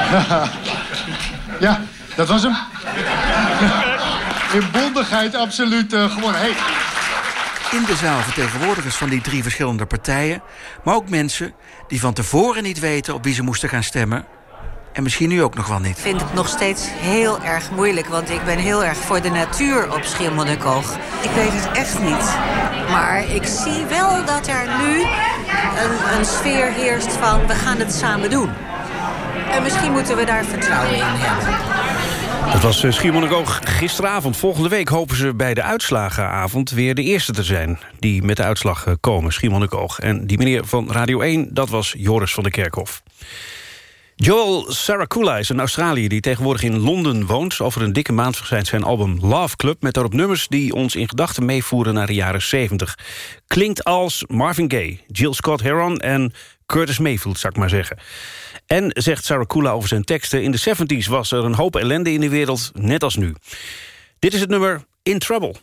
ja, dat was hem. In bondigheid absoluut eh, gewonnen. Hey. In de zaal vertegenwoordigers van die drie verschillende partijen... maar ook mensen die van tevoren niet weten op wie ze moesten gaan stemmen... en misschien nu ook nog wel niet. Ik vind het nog steeds heel erg moeilijk, want ik ben heel erg voor de natuur op Schiermonnikoog. Ik weet het echt niet. Maar ik zie wel dat er nu een, een sfeer heerst van we gaan het samen doen. En misschien moeten we daar vertrouwen in hebben. Dat was eh, Schiermonnikoog gisteravond. Volgende week hopen ze bij de uitslagenavond weer de eerste te zijn... die met de uitslag eh, komen, Schiermonnikoog. En die meneer van Radio 1, dat was Joris van der Kerkhof. Joel Saracula is een Australiër die tegenwoordig in Londen woont. Over een dikke maand verschijnt zijn album Love Club... met daarop nummers die ons in gedachten meevoeren naar de jaren 70. Klinkt als Marvin Gaye, Jill Scott Heron en Curtis Mayfield, zou ik maar zeggen. En, zegt Saracula over zijn teksten... in de 70s was er een hoop ellende in de wereld, net als nu. Dit is het nummer In Trouble.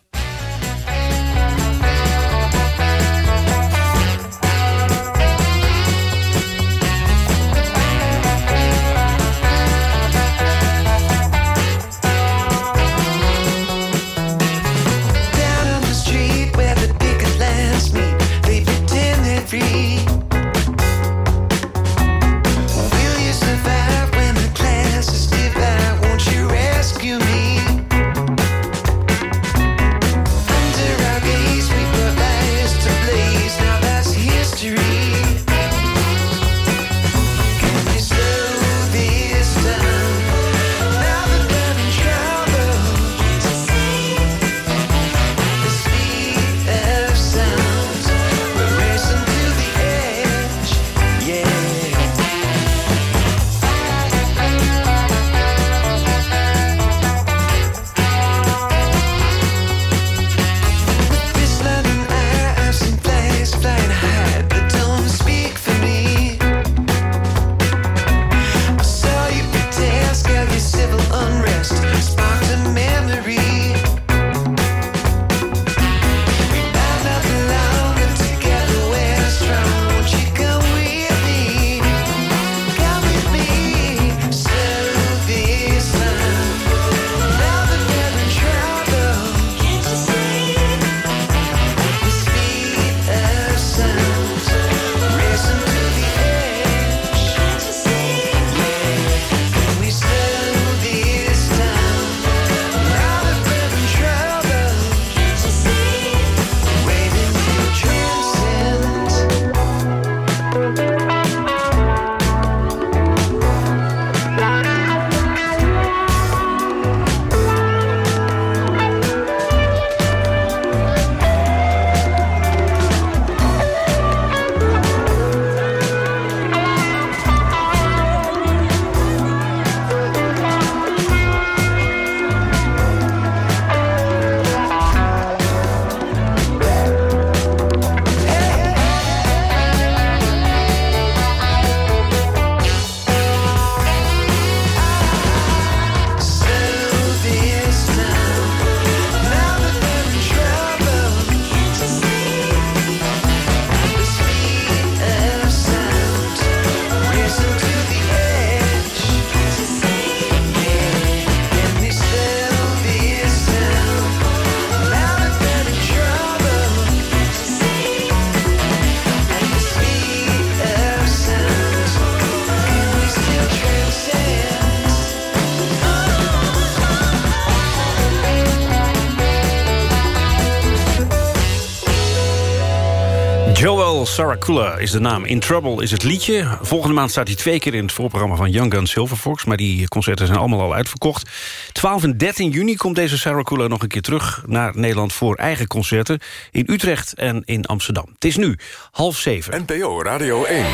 Sarah Kula is de naam. In Trouble is het liedje. Volgende maand staat hij twee keer in het voorprogramma van Young Gun Silverfox. Maar die concerten zijn allemaal al uitverkocht. 12 en 13 juni komt deze Sarah Kula nog een keer terug naar Nederland... voor eigen concerten in Utrecht en in Amsterdam. Het is nu half zeven. NPO Radio 1.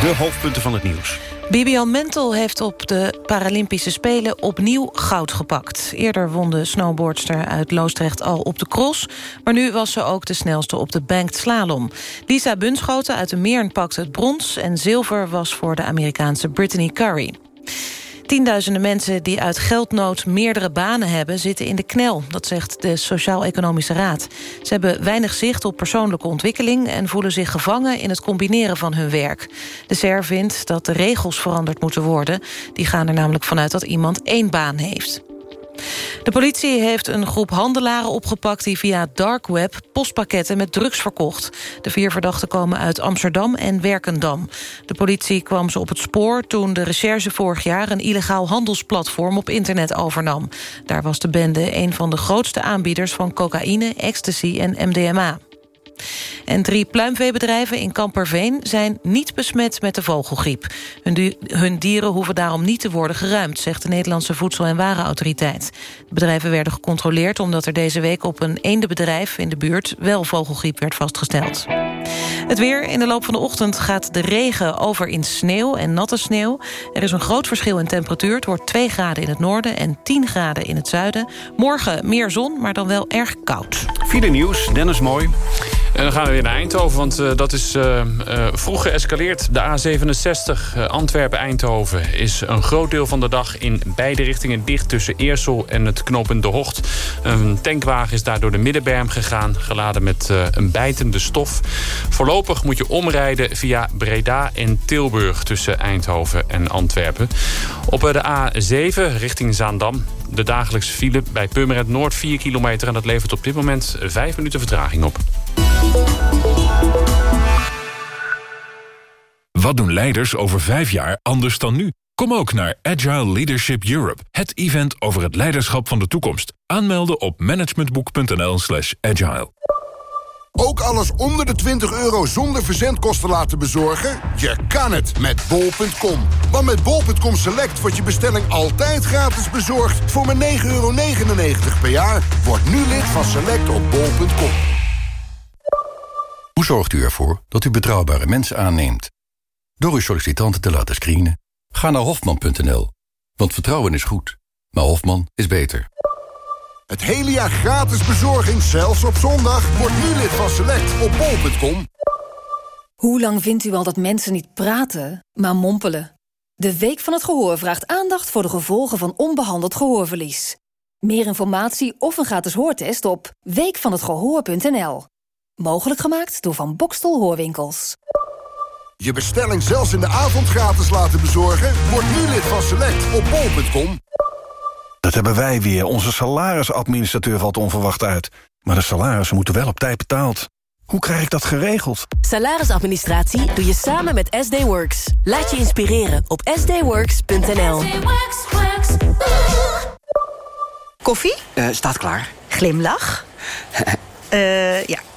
De hoofdpunten van het nieuws. Bibian Mentel heeft op de Paralympische Spelen opnieuw goud gepakt. Eerder won de snowboardster uit Loosdrecht al op de cross... maar nu was ze ook de snelste op de banked slalom. Lisa Bunschoten uit de Meern pakte het brons... en zilver was voor de Amerikaanse Brittany Curry. Tienduizenden mensen die uit geldnood meerdere banen hebben... zitten in de knel, dat zegt de Sociaal-Economische Raad. Ze hebben weinig zicht op persoonlijke ontwikkeling... en voelen zich gevangen in het combineren van hun werk. De SER vindt dat de regels veranderd moeten worden. Die gaan er namelijk vanuit dat iemand één baan heeft. De politie heeft een groep handelaren opgepakt... die via dark web postpakketten met drugs verkocht. De vier verdachten komen uit Amsterdam en Werkendam. De politie kwam ze op het spoor toen de recherche vorig jaar... een illegaal handelsplatform op internet overnam. Daar was de bende een van de grootste aanbieders... van cocaïne, ecstasy en MDMA. En drie pluimveebedrijven in Kamperveen zijn niet besmet met de vogelgriep. Hun, hun, dieren hoeven daarom niet te worden geruimd... zegt de Nederlandse Voedsel- en Warenautoriteit. De bedrijven werden gecontroleerd omdat er deze week... op een eendenbedrijf in de buurt wel vogelgriep werd vastgesteld. Het weer. In de loop van de ochtend gaat de regen over in sneeuw en natte sneeuw. Er is een groot verschil in temperatuur. Het wordt 2 graden in het noorden en 10 graden in het zuiden. Morgen meer zon, maar dan wel erg koud. File nieuws, Dennis Mooi. En dan gaan we weer naar Eindhoven, want uh, dat is uh, uh, vroeg geëscaleerd. De A67 Antwerpen-Eindhoven is een groot deel van de dag... in beide richtingen dicht tussen Eersel en het knooppunt De Hocht. Een tankwagen is daar door de middenberm gegaan... geladen met een bijtende stof. Voorlopig moet je omrijden via Breda en Tilburg... tussen Eindhoven en Antwerpen. Op de A7 richting Zaandam de dagelijkse file bij Purmerend Noord 4 kilometer... en dat levert op dit moment 5 minuten vertraging op. Wat doen leiders over vijf jaar anders dan nu? Kom ook naar Agile Leadership Europe, het event over het leiderschap van de toekomst. Aanmelden op managementboek.nl slash agile. Ook alles onder de 20 euro zonder verzendkosten laten bezorgen? Je kan het met bol.com. Want met bol.com Select wordt je bestelling altijd gratis bezorgd... voor maar 9,99 euro per jaar. Word nu lid van Select op bol.com. Hoe zorgt u ervoor dat u betrouwbare mensen aanneemt? Door uw sollicitanten te laten screenen. Ga naar Hofman.nl. Want vertrouwen is goed, maar Hofman is beter. Het hele jaar gratis bezorging, zelfs op zondag. Word nu lid van Select op bol.com. Hoe lang vindt u al dat mensen niet praten, maar mompelen? De Week van het Gehoor vraagt aandacht voor de gevolgen van onbehandeld gehoorverlies. Meer informatie of een gratis hoortest op weekvanhetgehoor.nl. Mogelijk gemaakt door Van Bokstel Hoorwinkels. Je bestelling zelfs in de avond gratis laten bezorgen? Word nu lid van Select op bol.com. Dat hebben wij weer. Onze salarisadministrateur valt onverwacht uit. Maar de salarissen moeten wel op tijd betaald. Hoe krijg ik dat geregeld? Salarisadministratie doe je samen met SD Works. Laat je inspireren op sdworks.nl. Koffie? Uh, staat klaar. Glimlach? uh, ja,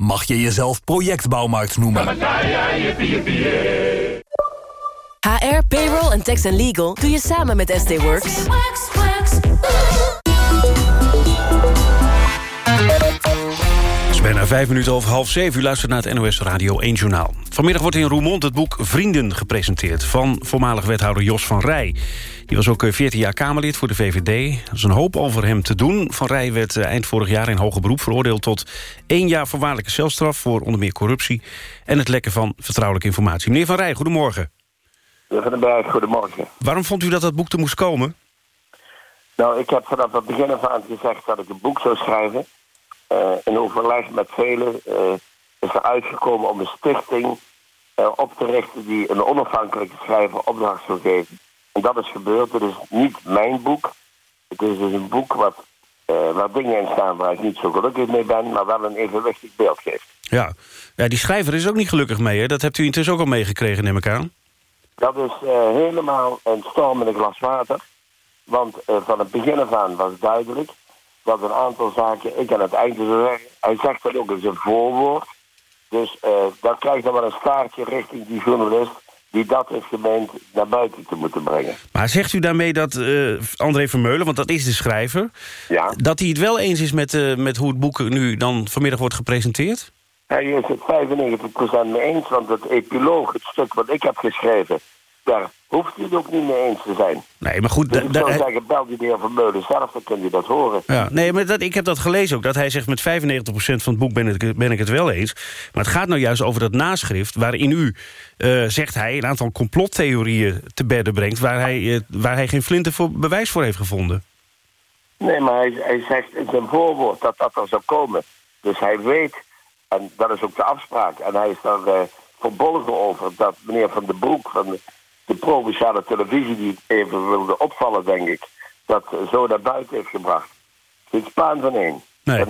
mag je jezelf projectbouwmarkt noemen. HR, payroll en tax and legal doe je samen met SD Works. Is bijna vijf minuten over half zeven. U luistert naar het NOS Radio 1 Journaal. Vanmiddag wordt in Roermond het boek Vrienden gepresenteerd... van voormalig wethouder Jos van Rij. Die was ook 14 jaar Kamerlid voor de VVD. Er is een hoop over hem te doen. Van Rij werd eind vorig jaar in hoger beroep veroordeeld... tot één jaar voorwaardelijke celstraf voor onder meer corruptie... en het lekken van vertrouwelijke informatie. Meneer Van Rij, goedemorgen. Meneer goedemorgen. Waarom vond u dat dat boek te moest komen? Nou, ik heb vanaf het begin af aan gezegd dat ik een boek zou schrijven. Uh, in overleg met velen uh, is er uitgekomen om een stichting eh, op te richten die een onafhankelijke schrijver opdracht zou geven. En dat is gebeurd. Het is niet mijn boek. Het is dus een boek wat, eh, waar dingen in staan waar ik niet zo gelukkig mee ben, maar wel een evenwichtig beeld geeft. Ja. ja, die schrijver is ook niet gelukkig mee, hè? Dat hebt u intussen ook al meegekregen, neem ik aan. Dat is eh, helemaal een storm in een glas water. Want eh, van het begin af aan was duidelijk dat een aantal zaken ik aan het einde zou zeggen. Hij zegt dat ook in zijn voorwoord. Dus eh dat krijgt dan wel een staartje richting die journalist die dat heeft gemeend naar buiten te moeten brengen. Maar zegt u daarmee dat eh, André Vermeulen, want dat is de schrijver... Ja. dat hij het wel eens is met, eh, met hoe het boek nu dan vanmiddag wordt gepresenteerd? Hij is het 95% mee eens, want het epiloog, het stuk wat ik heb geschreven, daar hoeft hij het ook niet mee eens te zijn. Nee, maar goed... Dus ik zou zeggen, bel die de heer Vermeulen zelf, dan kun je dat horen. Ja, nee, maar dat, ik heb dat gelezen ook. Dat hij zegt met 95% van het boek ben ik, ben ik het wel eens. Maar het gaat nou juist over dat naschrift... waarin u, eh, zegt hij, een aantal complottheorieën te bedden brengt... waar hij, eh, waar hij geen flinten voor bewijs voor heeft gevonden. Nee, maar hij, hij zegt in zijn voorwoord dat dat er zou komen. Dus hij weet, en dat is ook de afspraak, en hij is daar eh, verbolgen over dat meneer Van den Broek van de, de provinciale televisie, die even wilde opvallen, denk ik, dat zo naar buiten heeft gebracht. Geen spaan van één. Nee.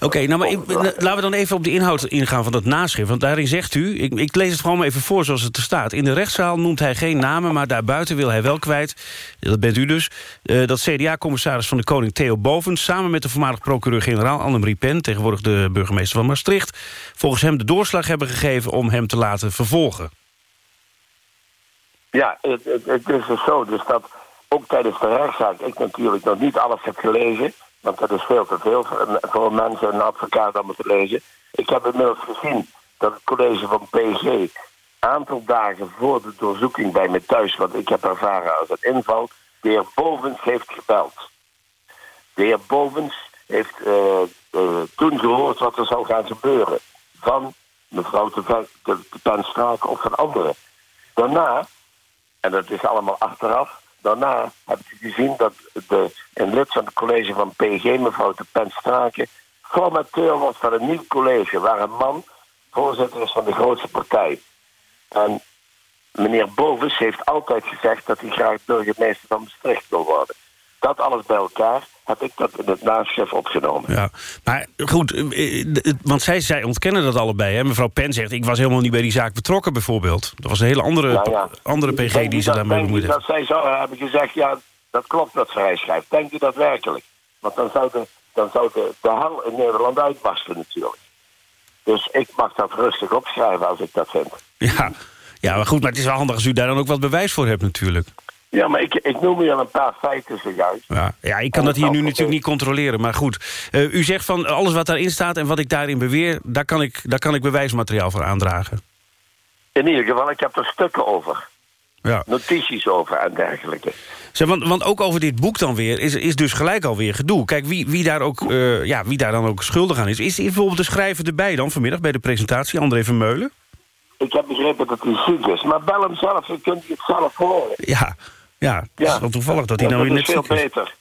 Oké, nou maar ik- laten we dan even op de inhoud ingaan van dat naschrift. Want daarin zegt u, ik, ik lees het gewoon maar even voor zoals het er staat. In de rechtszaal noemt hij geen namen, maar daarbuiten wil hij wel kwijt... dat bent u dus, eh, dat CDA-commissaris van de Koning Theo Bovens... samen met de voormalig procureur-generaal Annemarie Pen... tegenwoordig de burgemeester van Maastricht... volgens hem de doorslag hebben gegeven om hem te laten vervolgen. Ja, het, het, het is dus zo. Dus dat ook tijdens de rechtszaak ik natuurlijk nog niet alles heb gelezen. Want dat is veel te veel voor een, voor een mens en een advocaat het te lezen. Ik heb inmiddels gezien dat het college van PG... een aantal dagen voor de doorzoeking bij me thuis... wat ik heb ervaren als een inval... de heer Bovens heeft gebeld. De heer Bovens heeft eh, eh, toen gehoord wat er zou gaan gebeuren. Van mevrouw de, de, de of van anderen. Daarna en dat is allemaal achteraf. Daarna heb ik gezien dat de, een lid van het college van PG, mevrouw de Penstraken, formateur was van een nieuw college, waar een man voorzitter is van de grootste partij. En meneer Bovens heeft altijd gezegd dat hij graag burgemeester van Maastricht wil worden. Dat alles bij elkaar heb ik dat in het naschrift opgenomen. Ja, maar goed, eh, eh, d- want zij, zij ontkennen dat allebei. Hè? Mevrouw Pen zegt, ik was helemaal niet bij die zaak betrokken bijvoorbeeld. Dat was een hele andere, ja. andere PG die ze dat- daarmee denk u bemoeid heeft. dat zij zou hebben gezegd, ja, dat klopt wat zij schrijft. Denkt u dat werkelijk? Want dan zou de, dan zou de, de hel in Nederland uitbarsten natuurlijk. Dus ik mag dat rustig opschrijven als ik dat vind. Ja. ja, maar goed, maar het is wel handig als u daar dan ook wat bewijs voor hebt natuurlijk. Ja, maar ik, ik noem u al een paar feiten zojuist. Ja, ja ik kan dat hier nu natuurlijk niet controleren. Maar goed, eh, u zegt van alles wat daarin staat en wat ik daarin beweer... daar kan ik, daar kan ik bewijsmateriaal voor aandragen. In ieder geval, ik heb er stukken over. Ja. Notities over en dergelijke. Zeg, want, want ook over dit boek dan weer is, is dus gelijk alweer gedoe. Kijk, wie, wie, daar ook, eh, ja, wie daar dan ook schuldig aan is... is bijvoorbeeld de schrijver erbij dan vanmiddag bij de presentatie, André Vermeulen? Ik heb begrepen dat hij ziek is. Maar bel hem zelf, dan kunt u het zelf horen. Ja, ja, het is wel toevallig dat hij Ja, nou weer dat net is veel ziek is. beter.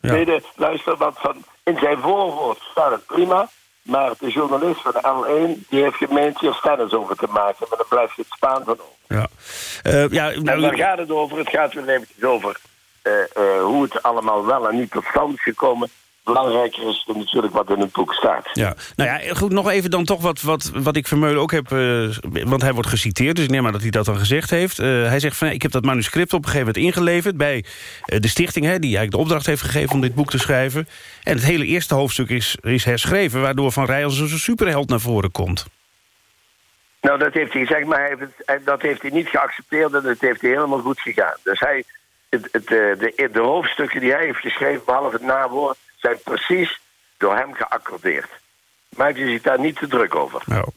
Ja. Tweede, luister, want van, in zijn voorwoord staat het prima. Maar de journalist van de L1 die heeft gemeend hier stennis over te maken. Maar dan blijft het Spaan van over. Ja, Eh, ja En nou, daar gaat het over. Het gaat weer eventjes over eh, eh, hoe het allemaal wel en niet tot stand is gekomen. Belangrijker is natuurlijk wat in het boek staat. Ja, nou ja, goed, nog even dan toch wat, wat, wat ik Vermeulen ook heb... eh, want hij wordt geciteerd, dus ik neem aan dat hij dat dan gezegd heeft. Eh, hij zegt van, ik heb dat manuscript op een gegeven moment ingeleverd... bij eh, de stichting, hè, die eigenlijk de opdracht heeft gegeven om dit boek te schrijven. En het hele eerste hoofdstuk is, is herschreven... waardoor Van Rij als een superheld naar voren komt. Nou, dat heeft hij gezegd, maar hij heeft het, dat heeft hij niet geaccepteerd en dat heeft hij helemaal goed gegaan. Dus hij, het, het, de, de hoofdstukken die hij heeft geschreven, behalve het nawoord, zijn precies door hem geaccordeerd. Maakt u zich daar niet te druk over. Nou.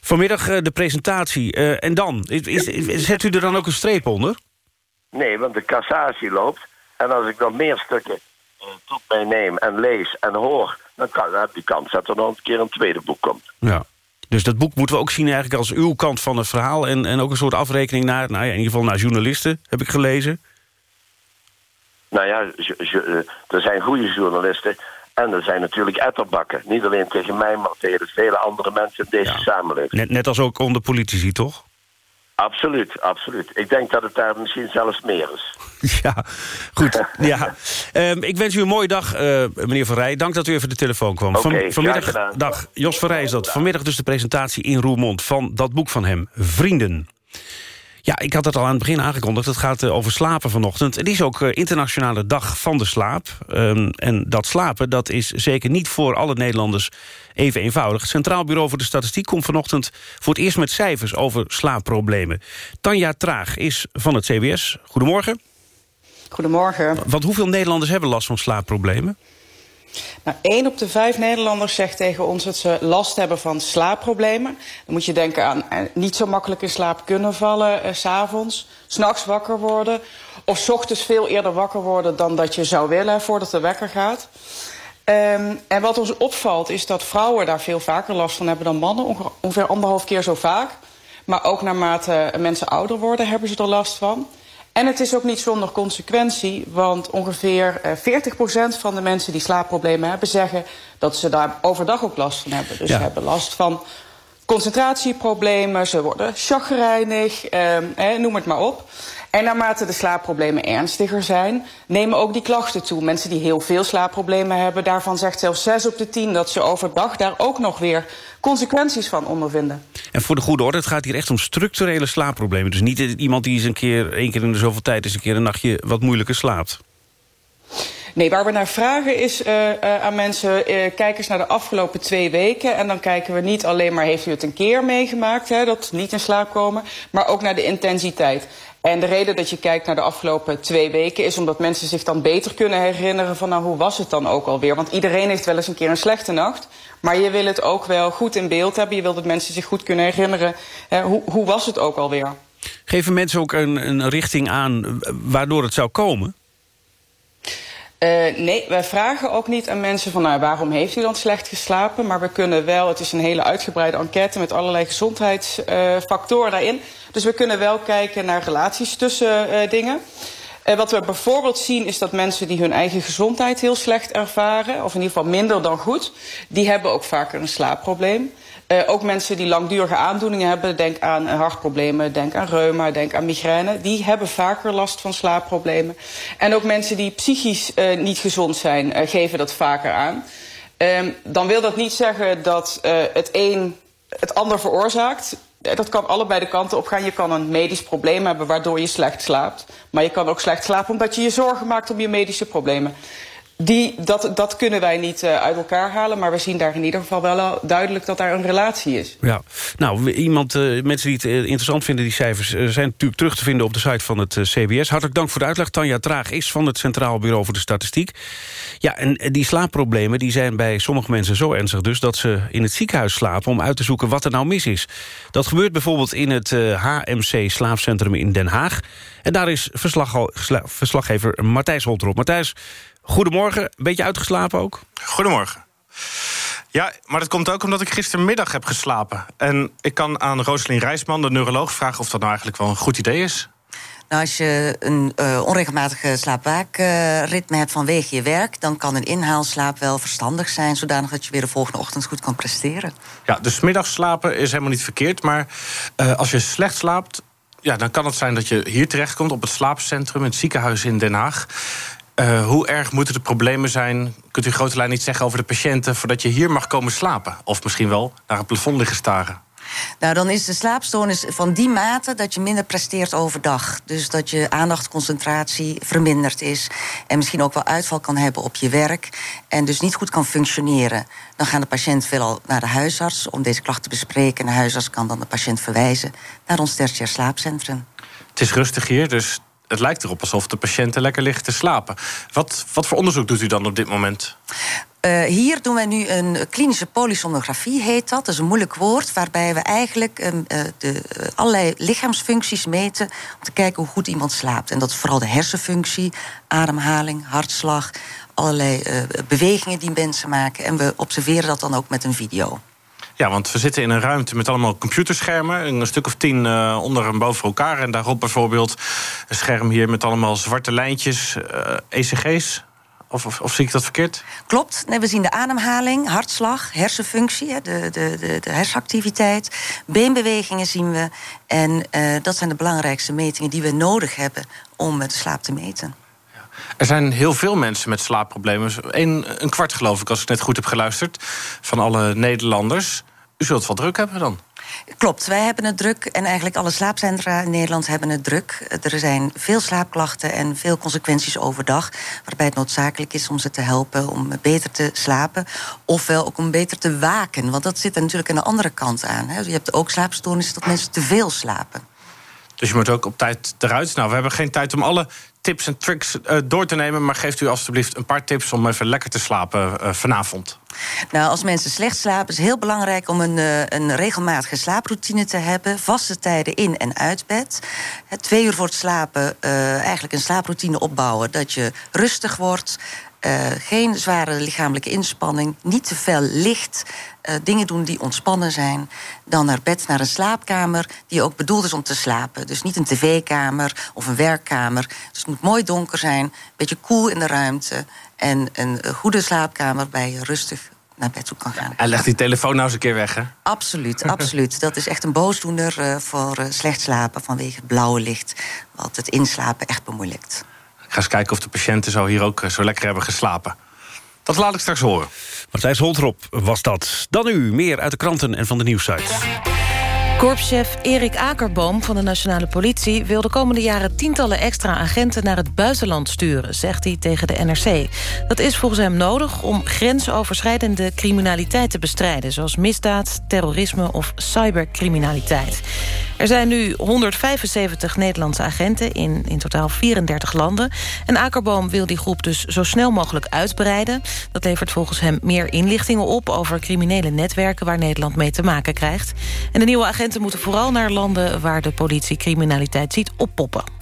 Vanmiddag eh, de presentatie. eh, en dan? Is, is, zet u er dan ook een streep onder? Nee, want de cassatie loopt. En als ik nog meer stukken eh, tot mij neem en lees en hoor... dan, kan, dan heb je kans dat er nog een keer een tweede boek komt. Ja. Dus dat boek moeten we ook zien eigenlijk als uw kant van het verhaal... en, en ook een soort afrekening naar, nou ja, in ieder geval naar journalisten, heb ik gelezen. Nou ja, eh, er zijn goede journalisten... en er zijn natuurlijk etterbakken. Niet alleen tegen mij, maar tegen vele andere mensen in deze samenleving. Net, net als ook onder politici, toch? Absoluut, absoluut. Ik denk dat het daar misschien zelfs meer is. Ja, goed. Ja. Ehm, ik wens u een mooie dag, eh, meneer Van Rij. Dank dat u even de telefoon kwam. Vanmiddag, dag, Jos Van Rij is dat. Vanmiddag dus de presentatie in Roermond van dat boek van hem, Vrienden. Ja, ik had het al aan het begin aangekondigd. Het gaat eh, over slapen vanochtend. Het is ook eh, internationale dag van de slaap. Ehm, en dat slapen, dat is zeker niet voor alle Nederlanders even eenvoudig. Het Centraal Bureau voor de Statistiek komt vanochtend... voor het eerst met cijfers over slaapproblemen. Tanja Traag is van het CBS. Goedemorgen. Goedemorgen. Want hoeveel Nederlanders hebben last van slaapproblemen? Nou, één op de vijf Nederlanders zegt tegen ons dat ze last hebben van slaapproblemen. Dan moet je denken aan eh, niet zo makkelijk in slaap kunnen vallen eh, s s'avonds, s'nachts wakker worden... of 's ochtends veel eerder wakker worden dan dat je zou willen voordat de wekker gaat. Ehm, en wat ons opvalt is dat vrouwen daar veel vaker last van hebben dan mannen. onge- Ongeveer anderhalf keer zo vaak. Maar ook naarmate mensen ouder worden hebben ze er last van. En het is ook niet zonder consequentie, want ongeveer eh, 40% van de mensen die slaapproblemen hebben zeggen dat ze daar overdag ook last van hebben. Dus Ja. ze hebben last van concentratieproblemen, ze worden chagrijnig, eh, eh, noem het maar op. En naarmate de slaapproblemen ernstiger zijn, nemen ook die klachten toe. Mensen die heel veel slaapproblemen hebben, daarvan zegt zelfs 6 op de 10 dat ze overdag daar ook nog weer consequenties van ondervinden. En voor de goede orde, het gaat hier echt om structurele slaapproblemen. Dus niet iemand die eens een keer, één keer in de zoveel tijd... eens een keer een nachtje wat moeilijker slaapt. Nee, waar we naar vragen is eh, eh, aan mensen... eh, kijk eens naar de afgelopen twee weken. En dan kijken we niet alleen maar... heeft u het een keer meegemaakt, hè, dat niet in slaap komen... maar ook naar de intensiteit. En de reden dat je kijkt naar de afgelopen twee weken... is omdat mensen zich dan beter kunnen herinneren van... nou, hoe was het dan ook alweer? Want iedereen heeft wel eens een keer een slechte nacht... maar je wil het ook wel goed in beeld hebben. Je wilt dat mensen zich goed kunnen herinneren. Hè, hoe, hoe was het ook alweer? Geven mensen ook een, een richting aan waardoor het zou komen? Eh, nee, wij vragen ook niet aan mensen van nou, waarom heeft u dan slecht geslapen. Maar we kunnen wel, het is een hele uitgebreide enquête met allerlei gezondheidsfactoren daarin. Dus we kunnen wel kijken naar relaties tussen eh, dingen. Wat we bijvoorbeeld zien is dat mensen die hun eigen gezondheid heel slecht ervaren, of in ieder geval minder dan goed, die hebben ook vaker een slaapprobleem. Eh, ook mensen die langdurige aandoeningen hebben, denk aan eh, hartproblemen, denk aan reuma, denk aan migraine, die hebben vaker last van slaapproblemen. En ook mensen die psychisch eh, niet gezond zijn, geven dat vaker aan. Ehm, dan wil dat niet zeggen dat het een het ander veroorzaakt. Dat kan allebei de kanten op gaan. Je kan een medisch probleem hebben waardoor je slecht slaapt. Maar je kan ook slecht slapen omdat je je zorgen maakt om je medische problemen. Die, dat, dat kunnen wij niet eh, uit elkaar halen. Maar we zien daar in ieder geval wel al duidelijk dat daar een relatie is. Ja, nou, iemand, eh, mensen die het eh, interessant vinden, die cijfers... eh, zijn natuurlijk terug te vinden op de site van het eh, CBS. Hartelijk dank voor de uitleg. Tanja Traag is van het Centraal Bureau voor de Statistiek. Ja, en eh, die slaapproblemen die zijn bij sommige mensen zo ernstig dus... dat ze in het ziekenhuis slapen om uit te zoeken wat er nou mis is. Dat gebeurt bijvoorbeeld in het eh, HMC Slaapcentrum in Den Haag. En daar is verslag, sla- verslaggever Matthijs Holtrop. Matthijs, goedemorgen. Een beetje uitgeslapen ook? Goedemorgen. Ja, maar dat komt ook omdat ik gistermiddag heb geslapen. En ik kan aan Roselien Rijsman, de neuroloog, vragen of dat nou eigenlijk wel een goed idee is. Nou, als je een eh, onregelmatige slaapwaakritme hebt vanwege je werk... dan kan een inhaalslaap wel verstandig zijn... zodanig dat je weer de volgende ochtend goed kan presteren. Ja, dus middags slapen is helemaal niet verkeerd. Maar eh, als je slecht slaapt, ja, dan kan het zijn dat je hier terechtkomt... op het slaapcentrum, in het ziekenhuis in Den Haag. Eh, hoe erg moeten de problemen zijn? Kunt u grote lijn iets zeggen over de patiënten... voordat je hier mag komen slapen? Of misschien wel naar het plafond liggen staren? Nou, dan is de slaapstoornis van die mate dat je minder presteert overdag. Dus dat je aandachtconcentratie verminderd is. En misschien ook wel uitval kan hebben op je werk. En dus niet goed kan functioneren. Dan gaan de patiënt veelal naar de huisarts om deze klacht te bespreken. En de huisarts kan dan de patiënt verwijzen naar ons tertiair slaapcentrum. Het is rustig hier, dus het lijkt erop alsof de patiënten lekker liggen te slapen. Wat, wat voor onderzoek doet u dan op dit moment? Eh, hier doen wij nu een klinische polysomnografie, heet dat. Dat is een moeilijk woord, waarbij we eigenlijk ehm, eh, de, eh, allerlei lichaamsfuncties meten... om te kijken hoe goed iemand slaapt. En dat is vooral de hersenfunctie, ademhaling, hartslag... allerlei bewegingen die mensen maken. En we observeren dat dan ook met een video. Ja, want we zitten in een ruimte met allemaal computerschermen. Een stuk of tien eh, onder en boven elkaar. En daarop bijvoorbeeld een scherm hier met allemaal zwarte lijntjes, eh, ECG's. Of, of, of zie ik dat verkeerd? Klopt. Nee, we zien de ademhaling, hartslag, hersenfunctie, de, de, de, de hersenactiviteit. Beenbewegingen zien we. En eh, dat zijn de belangrijkste metingen die we nodig hebben om de slaap te meten. Er zijn heel veel mensen met slaapproblemen. Een, een kwart geloof ik, als ik net goed heb geluisterd... van alle Nederlanders. U zult wel druk hebben dan? Klopt, wij hebben het druk en eigenlijk alle slaapcentra in Nederland hebben het druk. Er zijn veel slaapklachten en veel consequenties overdag, waarbij het noodzakelijk is om ze te helpen om beter te slapen, ofwel ook om beter te waken, want dat zit er natuurlijk aan de andere kant aan. Je hebt ook slaapstoornissen dat mensen te veel slapen. Dus je moet ook op tijd eruit. Nou, we hebben geen tijd om alle tips en tricks uh, door te nemen... maar geeft u alstublieft een paar tips om even lekker te slapen uh, vanavond. Nou, als mensen slecht slapen is het heel belangrijk om een, uh, een regelmatige slaaproutine te hebben. Vaste tijden in en uit bed. Twee uur voor het slapen eigenlijk een slaaproutine opbouwen. Dat je rustig wordt, geen zware lichamelijke inspanning, niet te veel licht. Uh, dingen doen die ontspannen zijn. Dan naar bed, naar een slaapkamer die ook bedoeld is om te slapen. Dus niet een tv-kamer of een werkkamer. Dus het moet mooi donker zijn, een beetje koel in de ruimte. En een goede slaapkamer waar je rustig naar bed toe kan gaan. En leg die telefoon nou eens een keer weg, hè? Absoluut, absoluut. Dat is echt een boosdoener uh, voor slecht slapen vanwege het blauwe licht... wat het inslapen echt bemoeilijkt. Ik ga eens kijken of de patiënten zo hier ook zo lekker hebben geslapen. Dat laat ik straks horen. Matthijs Holtrop was dat. Dan nu meer uit de kranten en van de nieuwsites. Korpschef Erik Akerboom van de Nationale Politie... wil de komende jaren tientallen extra agenten naar het buitenland sturen... zegt hij tegen de NRC. Dat is volgens hem nodig om grensoverschrijdende criminaliteit te bestrijden... zoals misdaad, terrorisme of cybercriminaliteit. Er zijn nu 175 Nederlandse agenten in in totaal 34 landen. En Akerboom wil die groep dus zo snel mogelijk uitbreiden. Dat levert volgens hem meer inlichtingen op... over criminele netwerken waar Nederland mee te maken krijgt. En de nieuwe agenten moeten vooral naar landen... waar de politie criminaliteit ziet oppoppen.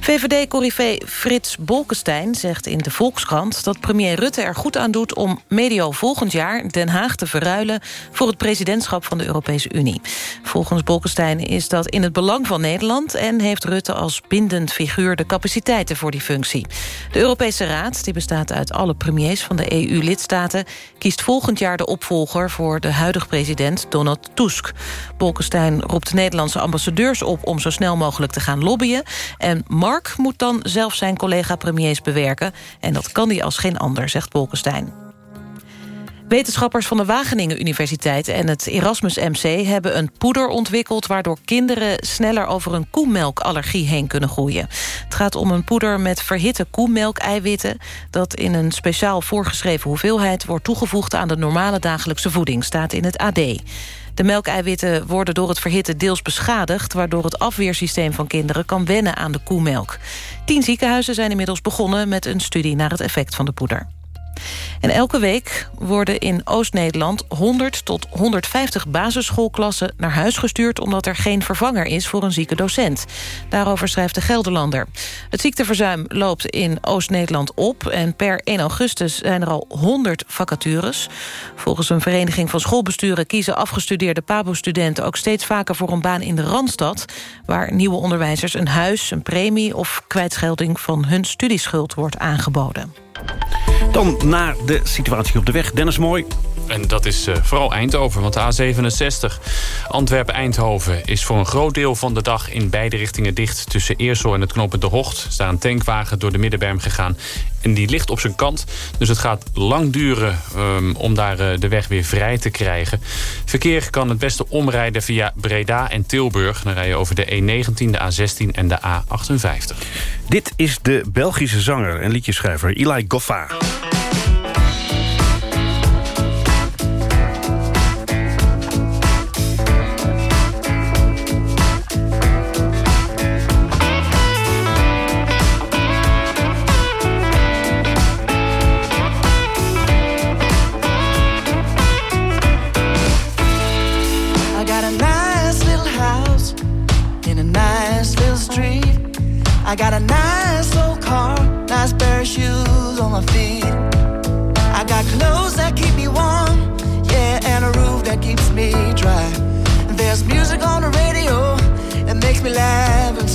VVD-corrivé Frits Bolkestein zegt in de Volkskrant... dat premier Rutte er goed aan doet om medio volgend jaar... Den Haag te verruilen voor het presidentschap van de Europese Unie. Volgens Bolkestein is dat in het belang van Nederland... en heeft Rutte als bindend figuur de capaciteiten voor die functie. De Europese Raad, die bestaat uit alle premiers van de EU-lidstaten... kiest volgend jaar de opvolger voor de huidige president Donald Tusk. Bolkestein roept Nederlandse ambassadeurs op... om zo snel mogelijk te gaan lobbyen... en moet dan zelf zijn collega-premiers bewerken... en dat kan hij als geen ander, zegt Bolkestein. Wetenschappers van de Wageningen Universiteit en het Erasmus MC... hebben een poeder ontwikkeld waardoor kinderen sneller over een koemelkallergie heen kunnen groeien. Het gaat om een poeder met verhitte koemelkeiwitten... dat in een speciaal voorgeschreven hoeveelheid wordt toegevoegd aan de normale dagelijkse voeding, staat in het AD. De melkeiwitten worden door het verhitten deels beschadigd... waardoor het afweersysteem van kinderen kan wennen aan de koemelk. Tien ziekenhuizen zijn inmiddels begonnen met een studie naar het effect van de poeder. En elke week worden in Oost-Nederland 100 tot 150 basisschoolklassen naar huis gestuurd... omdat er geen vervanger is voor een zieke docent. Daarover schrijft de Gelderlander. Het ziekteverzuim loopt in Oost-Nederland op... en per 1 augustus zijn er al 100 vacatures. Volgens een vereniging van schoolbesturen... kiezen afgestudeerde PABO-studenten ook steeds vaker voor een baan in de Randstad... waar nieuwe onderwijzers een huis, een premie... of kwijtschelding van hun studieschuld wordt aangeboden. Dan naar de situatie op de weg. Dennis Mooi. En dat is uh, vooral Eindhoven, want de A67 Antwerpen-Eindhoven... is voor een groot deel van de dag in beide richtingen dicht... tussen Eersel en het knooppunt De Hocht. Staat een tankwagen door de Middenberm gegaan. En die ligt op zijn kant, dus het gaat lang duren... Um, om daar uh, de weg weer vrij te krijgen. Verkeer kan het beste omrijden via Breda en Tilburg. Dan rij je over de E19, de A16 en de A58. Dit is de Belgische zanger en liedjeschrijver Eli Goffa.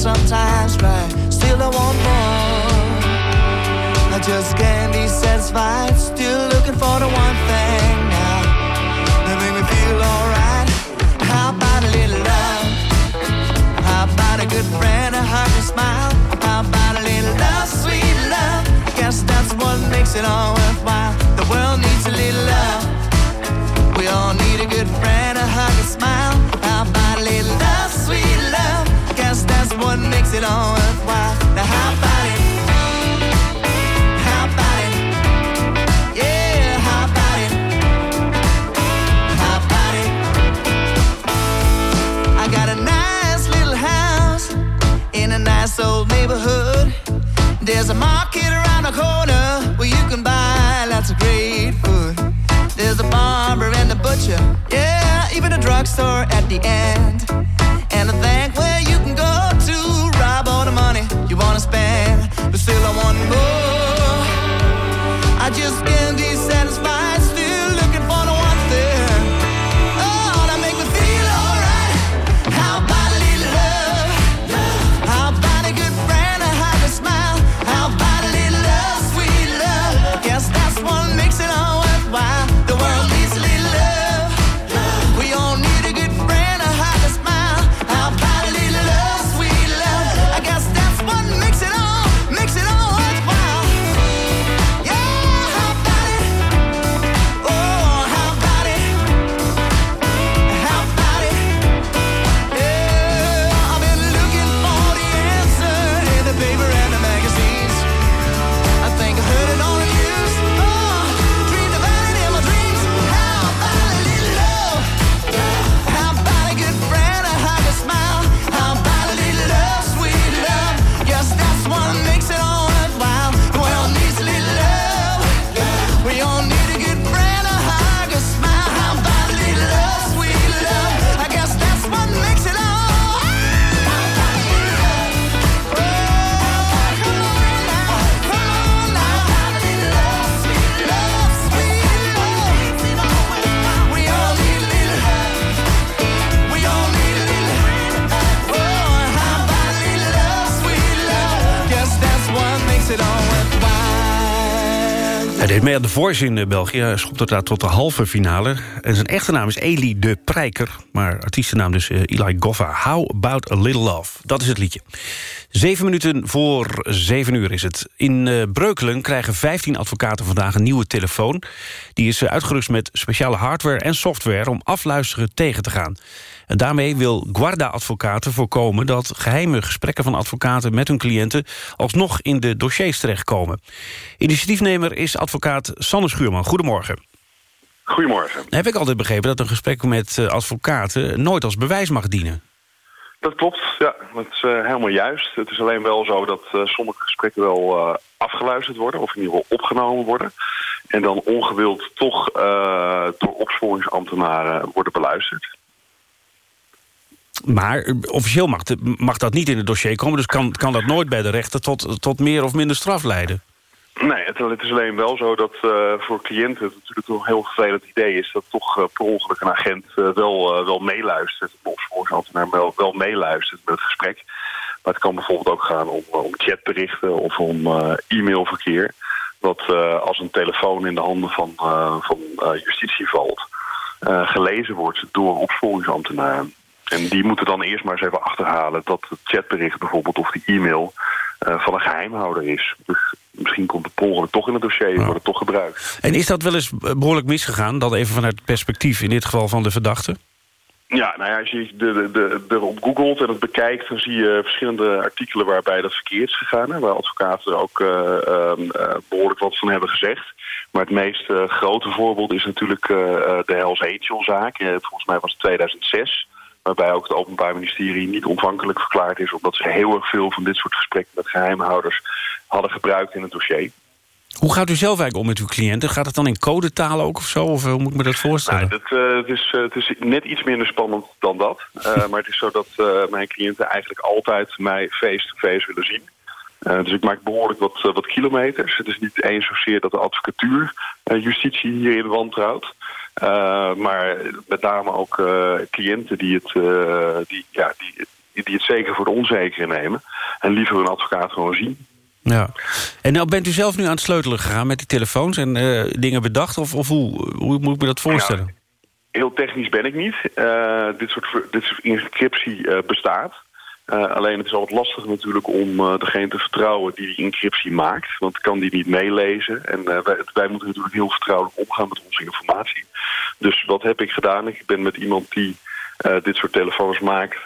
Sometimes cry. Still, I want more. I just can't be satisfied. Still looking for the one thing now that make me feel alright. How about a little love? How about a good friend, a heart and smile? How about a little love, sweet love? Guess that's what makes it all Hij deed mee aan The Voice in eh, België. Hij schopte daar tot de halve finale. En zijn echte naam is Eli de Prijker. Maar artiestennaam dus eh, Eli Goffa. How About A Little Love. Dat is het liedje. Zeven minuten voor zeven uur is het. In eh, Breukelen krijgen 15 advocaten vandaag een nieuwe telefoon. Die is eh, uitgerust met speciale hardware en software... om afluisteren tegen te gaan. En daarmee wil Guarda Advocaten voorkomen... dat geheime gesprekken van advocaten met hun cliënten... alsnog in de dossiers terechtkomen. Initiatiefnemer is advocaat Sanne Schuurman. Goedemorgen. Goedemorgen. Heb ik altijd begrepen dat een gesprek met eh, advocaten... nooit als bewijs mag dienen? Dat klopt, ja. Dat is eh, helemaal juist. Het is alleen wel zo dat eh, sommige gesprekken wel eh, afgeluisterd worden... of in ieder geval opgenomen worden. En dan ongewild toch door opsporingsambtenaren worden beluisterd. Maar officieel mag, mag dat niet in het dossier komen... dus kan, kan dat nooit bij de rechter tot, tot meer of minder straf leiden? Nee, het, is alleen wel zo dat eh, voor cliënten het natuurlijk een heel vervelend idee is... dat toch eh, per ongeluk een agent eh, wel, wel meeluistert, een opsporingsambtenaar wel, wel meeluistert met het gesprek. Maar het kan bijvoorbeeld ook gaan om, om chatberichten of om e-mailverkeer. Dat als een telefoon in de handen van, van justitie valt, gelezen wordt door opsporingsambtenaren. En die moeten dan eerst maar eens even achterhalen dat het chatbericht bijvoorbeeld of die e-mail van een geheimhouder is. Dus misschien komt het per ongeluk toch in het dossier en wordt het toch gebruikt. En is dat wel eens eh, behoorlijk misgegaan? Dat even vanuit het perspectief, in dit geval van de verdachte? Ja, nou ja, als je de, de, de, erop googelt en het bekijkt... dan zie je verschillende artikelen waarbij dat verkeerd is gegaan. Hè, waar advocaten er ook eh, ehm, eh, behoorlijk wat van hebben gezegd. Maar het meest eh, grote voorbeeld is natuurlijk eh, eh, de Hells Angel-zaak. Eh, volgens mij was het 2006. Waarbij ook het Openbaar Ministerie niet ontvankelijk verklaard is... omdat ze heel erg veel van dit soort gesprekken met geheimhouders hadden gebruikt in het dossier. Hoe gaat u zelf eigenlijk om met uw cliënten? Gaat het dan in codetaal ook of zo? Of hoe moet ik me dat voorstellen? Nou, dat, eh, het, is, eh, het is net iets minder spannend dan dat. Eh, maar het is zo dat eh, mijn cliënten eigenlijk altijd mij face-to-face willen zien. Eh, dus ik maak behoorlijk wat, eh, wat kilometers. Het is niet eens zozeer dat de advocatuur eh, justitie hierin wantrouwt. Eh, maar met name ook eh, cliënten die het, eh, die, ja, die, die het zeker voor de onzekere nemen. En liever een advocaat gewoon zien. Ja. En nou bent u zelf nu aan het sleutelen gegaan met die telefoons... en uh, dingen bedacht? Of, of hoe, hoe moet ik me dat voorstellen? Ja, heel technisch ben ik niet. Uh, dit, soort, dit soort encryptie uh, bestaat. Alleen het is altijd lastig natuurlijk om degene te vertrouwen die die encryptie maakt. Want kan die niet meelezen. En wij, wij, moeten natuurlijk heel vertrouwelijk omgaan met onze informatie. Dus wat heb ik gedaan? Ik ben met iemand die dit soort telefoons maakt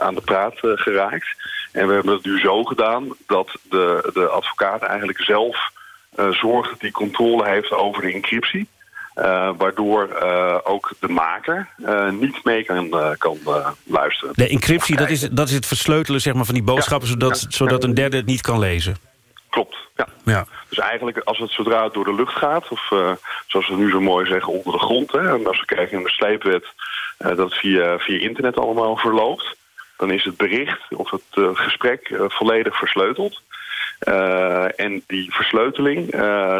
aan de praat geraakt. En we hebben het nu zo gedaan dat de, de advocaat eigenlijk zelf uh, zorgt dat hij controle heeft over de encryptie. Uh, waardoor uh, ook de maker niet mee kan, kan luisteren. De encryptie, dat is, dat is het versleutelen zeg maar, van die boodschappen... Ja, zodat, ja. zodat een derde het niet kan lezen. Klopt, ja. ja. Dus eigenlijk als het zodra het door de lucht gaat... of zoals we nu zo mooi zeggen, onder de grond... Hè, en als we kijken in de sleepwet... dat het via, via internet allemaal verloopt dan is het bericht of het uh, gesprek uh, volledig versleuteld. Uh, en die versleuteling,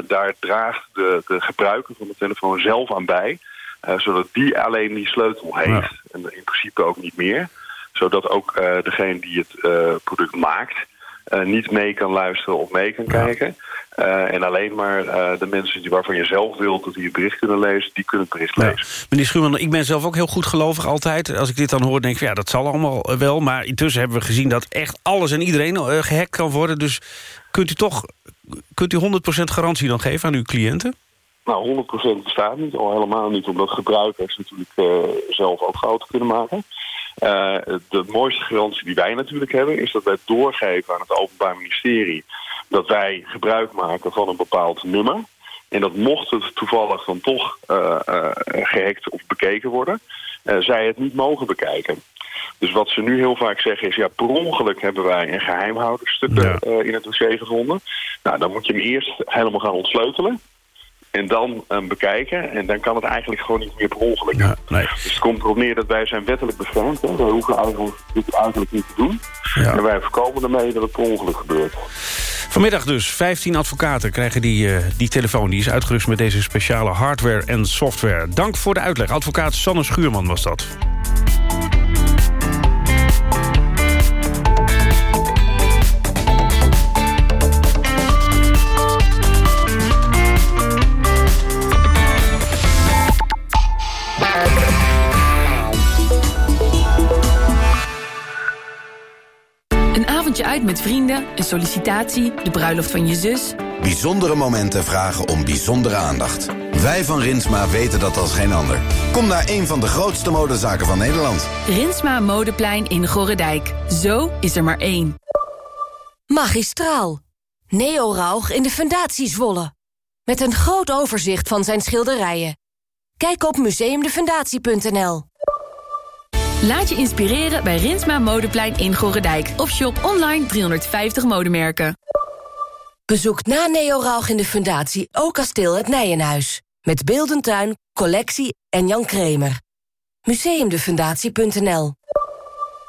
daar draagt de, de gebruiker van de telefoon zelf aan bij. zodat die alleen die sleutel heeft. Ja. En in principe ook niet meer. Zodat ook degene die het product maakt... niet mee kan luisteren of mee kan kijken. Uh, en alleen maar uh, de mensen die waarvan je zelf wilt dat die het bericht kunnen lezen, die kunnen het bericht ja. lezen. Meneer Schuurman, ik ben zelf ook heel goed gelovig altijd. Als ik dit dan hoor, denk ik, ja, dat zal allemaal wel. Maar intussen hebben we gezien dat echt alles en iedereen uh, gehackt kan worden. Dus kunt u toch kunt u 100% garantie dan geven aan uw cliënten? Nou, 100% bestaat niet. Al helemaal niet, omdat gebruikers natuurlijk zelf ook fouten kunnen maken. Uh, de mooiste garantie die wij natuurlijk hebben... is dat wij doorgeven aan het Openbaar Ministerie... dat wij gebruik maken van een bepaald nummer. En dat mocht het toevallig dan toch uh, uh, gehackt of bekeken worden... zij het niet mogen bekijken. Dus wat ze nu heel vaak zeggen is... ja, per ongeluk hebben wij een geheimhouderstuk ja. in het dossier gevonden. Nou, dan moet je hem eerst helemaal gaan ontsleutelen en dan um, bekijken. En dan kan het eigenlijk gewoon niet meer per ongeluk. Ja, nee. Dus het komt erop neer dat wij zijn wettelijk beschermd. Hè. Wij hoeven eigenlijk, dit eigenlijk niet te doen. Ja. En wij voorkomen ermee dat het per ongeluk gebeurt. Vanmiddag dus, 15 advocaten krijgen die, uh, die telefoon. Die is uitgerust met deze speciale hardware en software. Dank voor de uitleg. Advocaat Sanne Schuurman was dat. Uit met vrienden, een sollicitatie, de bruiloft van je zus. Bijzondere momenten vragen om bijzondere aandacht. Wij van Rinsma weten dat als geen ander. Kom naar een van de grootste modezaken van Nederland. Rinsma Modeplein in Gorredijk. Zo is er maar één. Magistraal. Neo Rauch in de Fundatie Zwolle. Met een groot overzicht van zijn schilderijen. Kijk op museumdefundatie.nl. Laat je inspireren bij Rinsma Modeplein in Gorredijk. Of shop online 350 modemerken. Bezoek na Neo Rauch in de Fundatie ook kasteel het Nijenhuis. Met Beeldentuin, collectie en Jan Kremer. Museumdefundatie.nl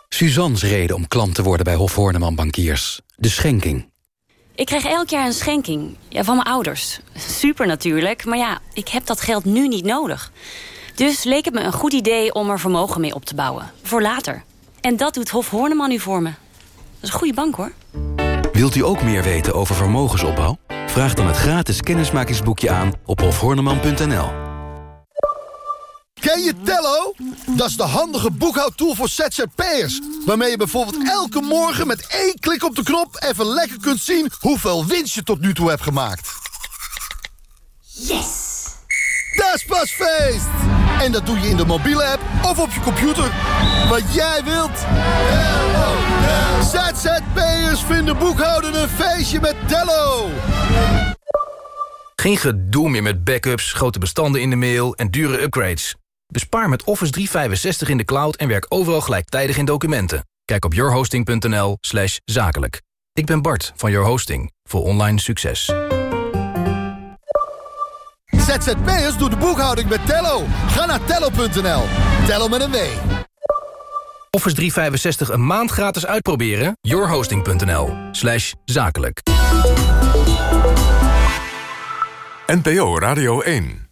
Suzanne's reden om klant te worden bij Hof Horneman Bankiers. De schenking. Ik krijg elk jaar een schenking. Ja, van mijn ouders. Super natuurlijk, maar ja, ik heb dat geld nu niet nodig. Dus leek het me een goed idee om er vermogen mee op te bouwen. Voor later. En dat doet Hof Horneman nu voor me. Dat is een goede bank, hoor. Wilt u ook meer weten over vermogensopbouw? Vraag dan het gratis kennismakingsboekje aan op hofhorneman.nl. Ken je Tello? Dat is de handige boekhoudtool voor ZZP'ers. Waarmee je bijvoorbeeld elke morgen met één klik op de knop... even lekker kunt zien hoeveel winst je tot nu toe hebt gemaakt. Yes! Dat pas! En dat doe je in de mobiele app of op je computer. Wat jij wilt. ZZP'ers vinden boekhouden een feestje met Tello. Geen gedoe meer met backups, grote bestanden in de mail en dure upgrades. Bespaar met Office 365 in de cloud en werk overal gelijktijdig in documenten. Kijk op yourhosting.nl zakelijk. Ik ben Bart van Your Hosting voor online succes. ZZP'ers doet de boekhouding met Tello. Ga naar tello.nl. Tello met een W. Office 365 een maand gratis uitproberen? yourhosting.nl slash zakelijk. NPO Radio 1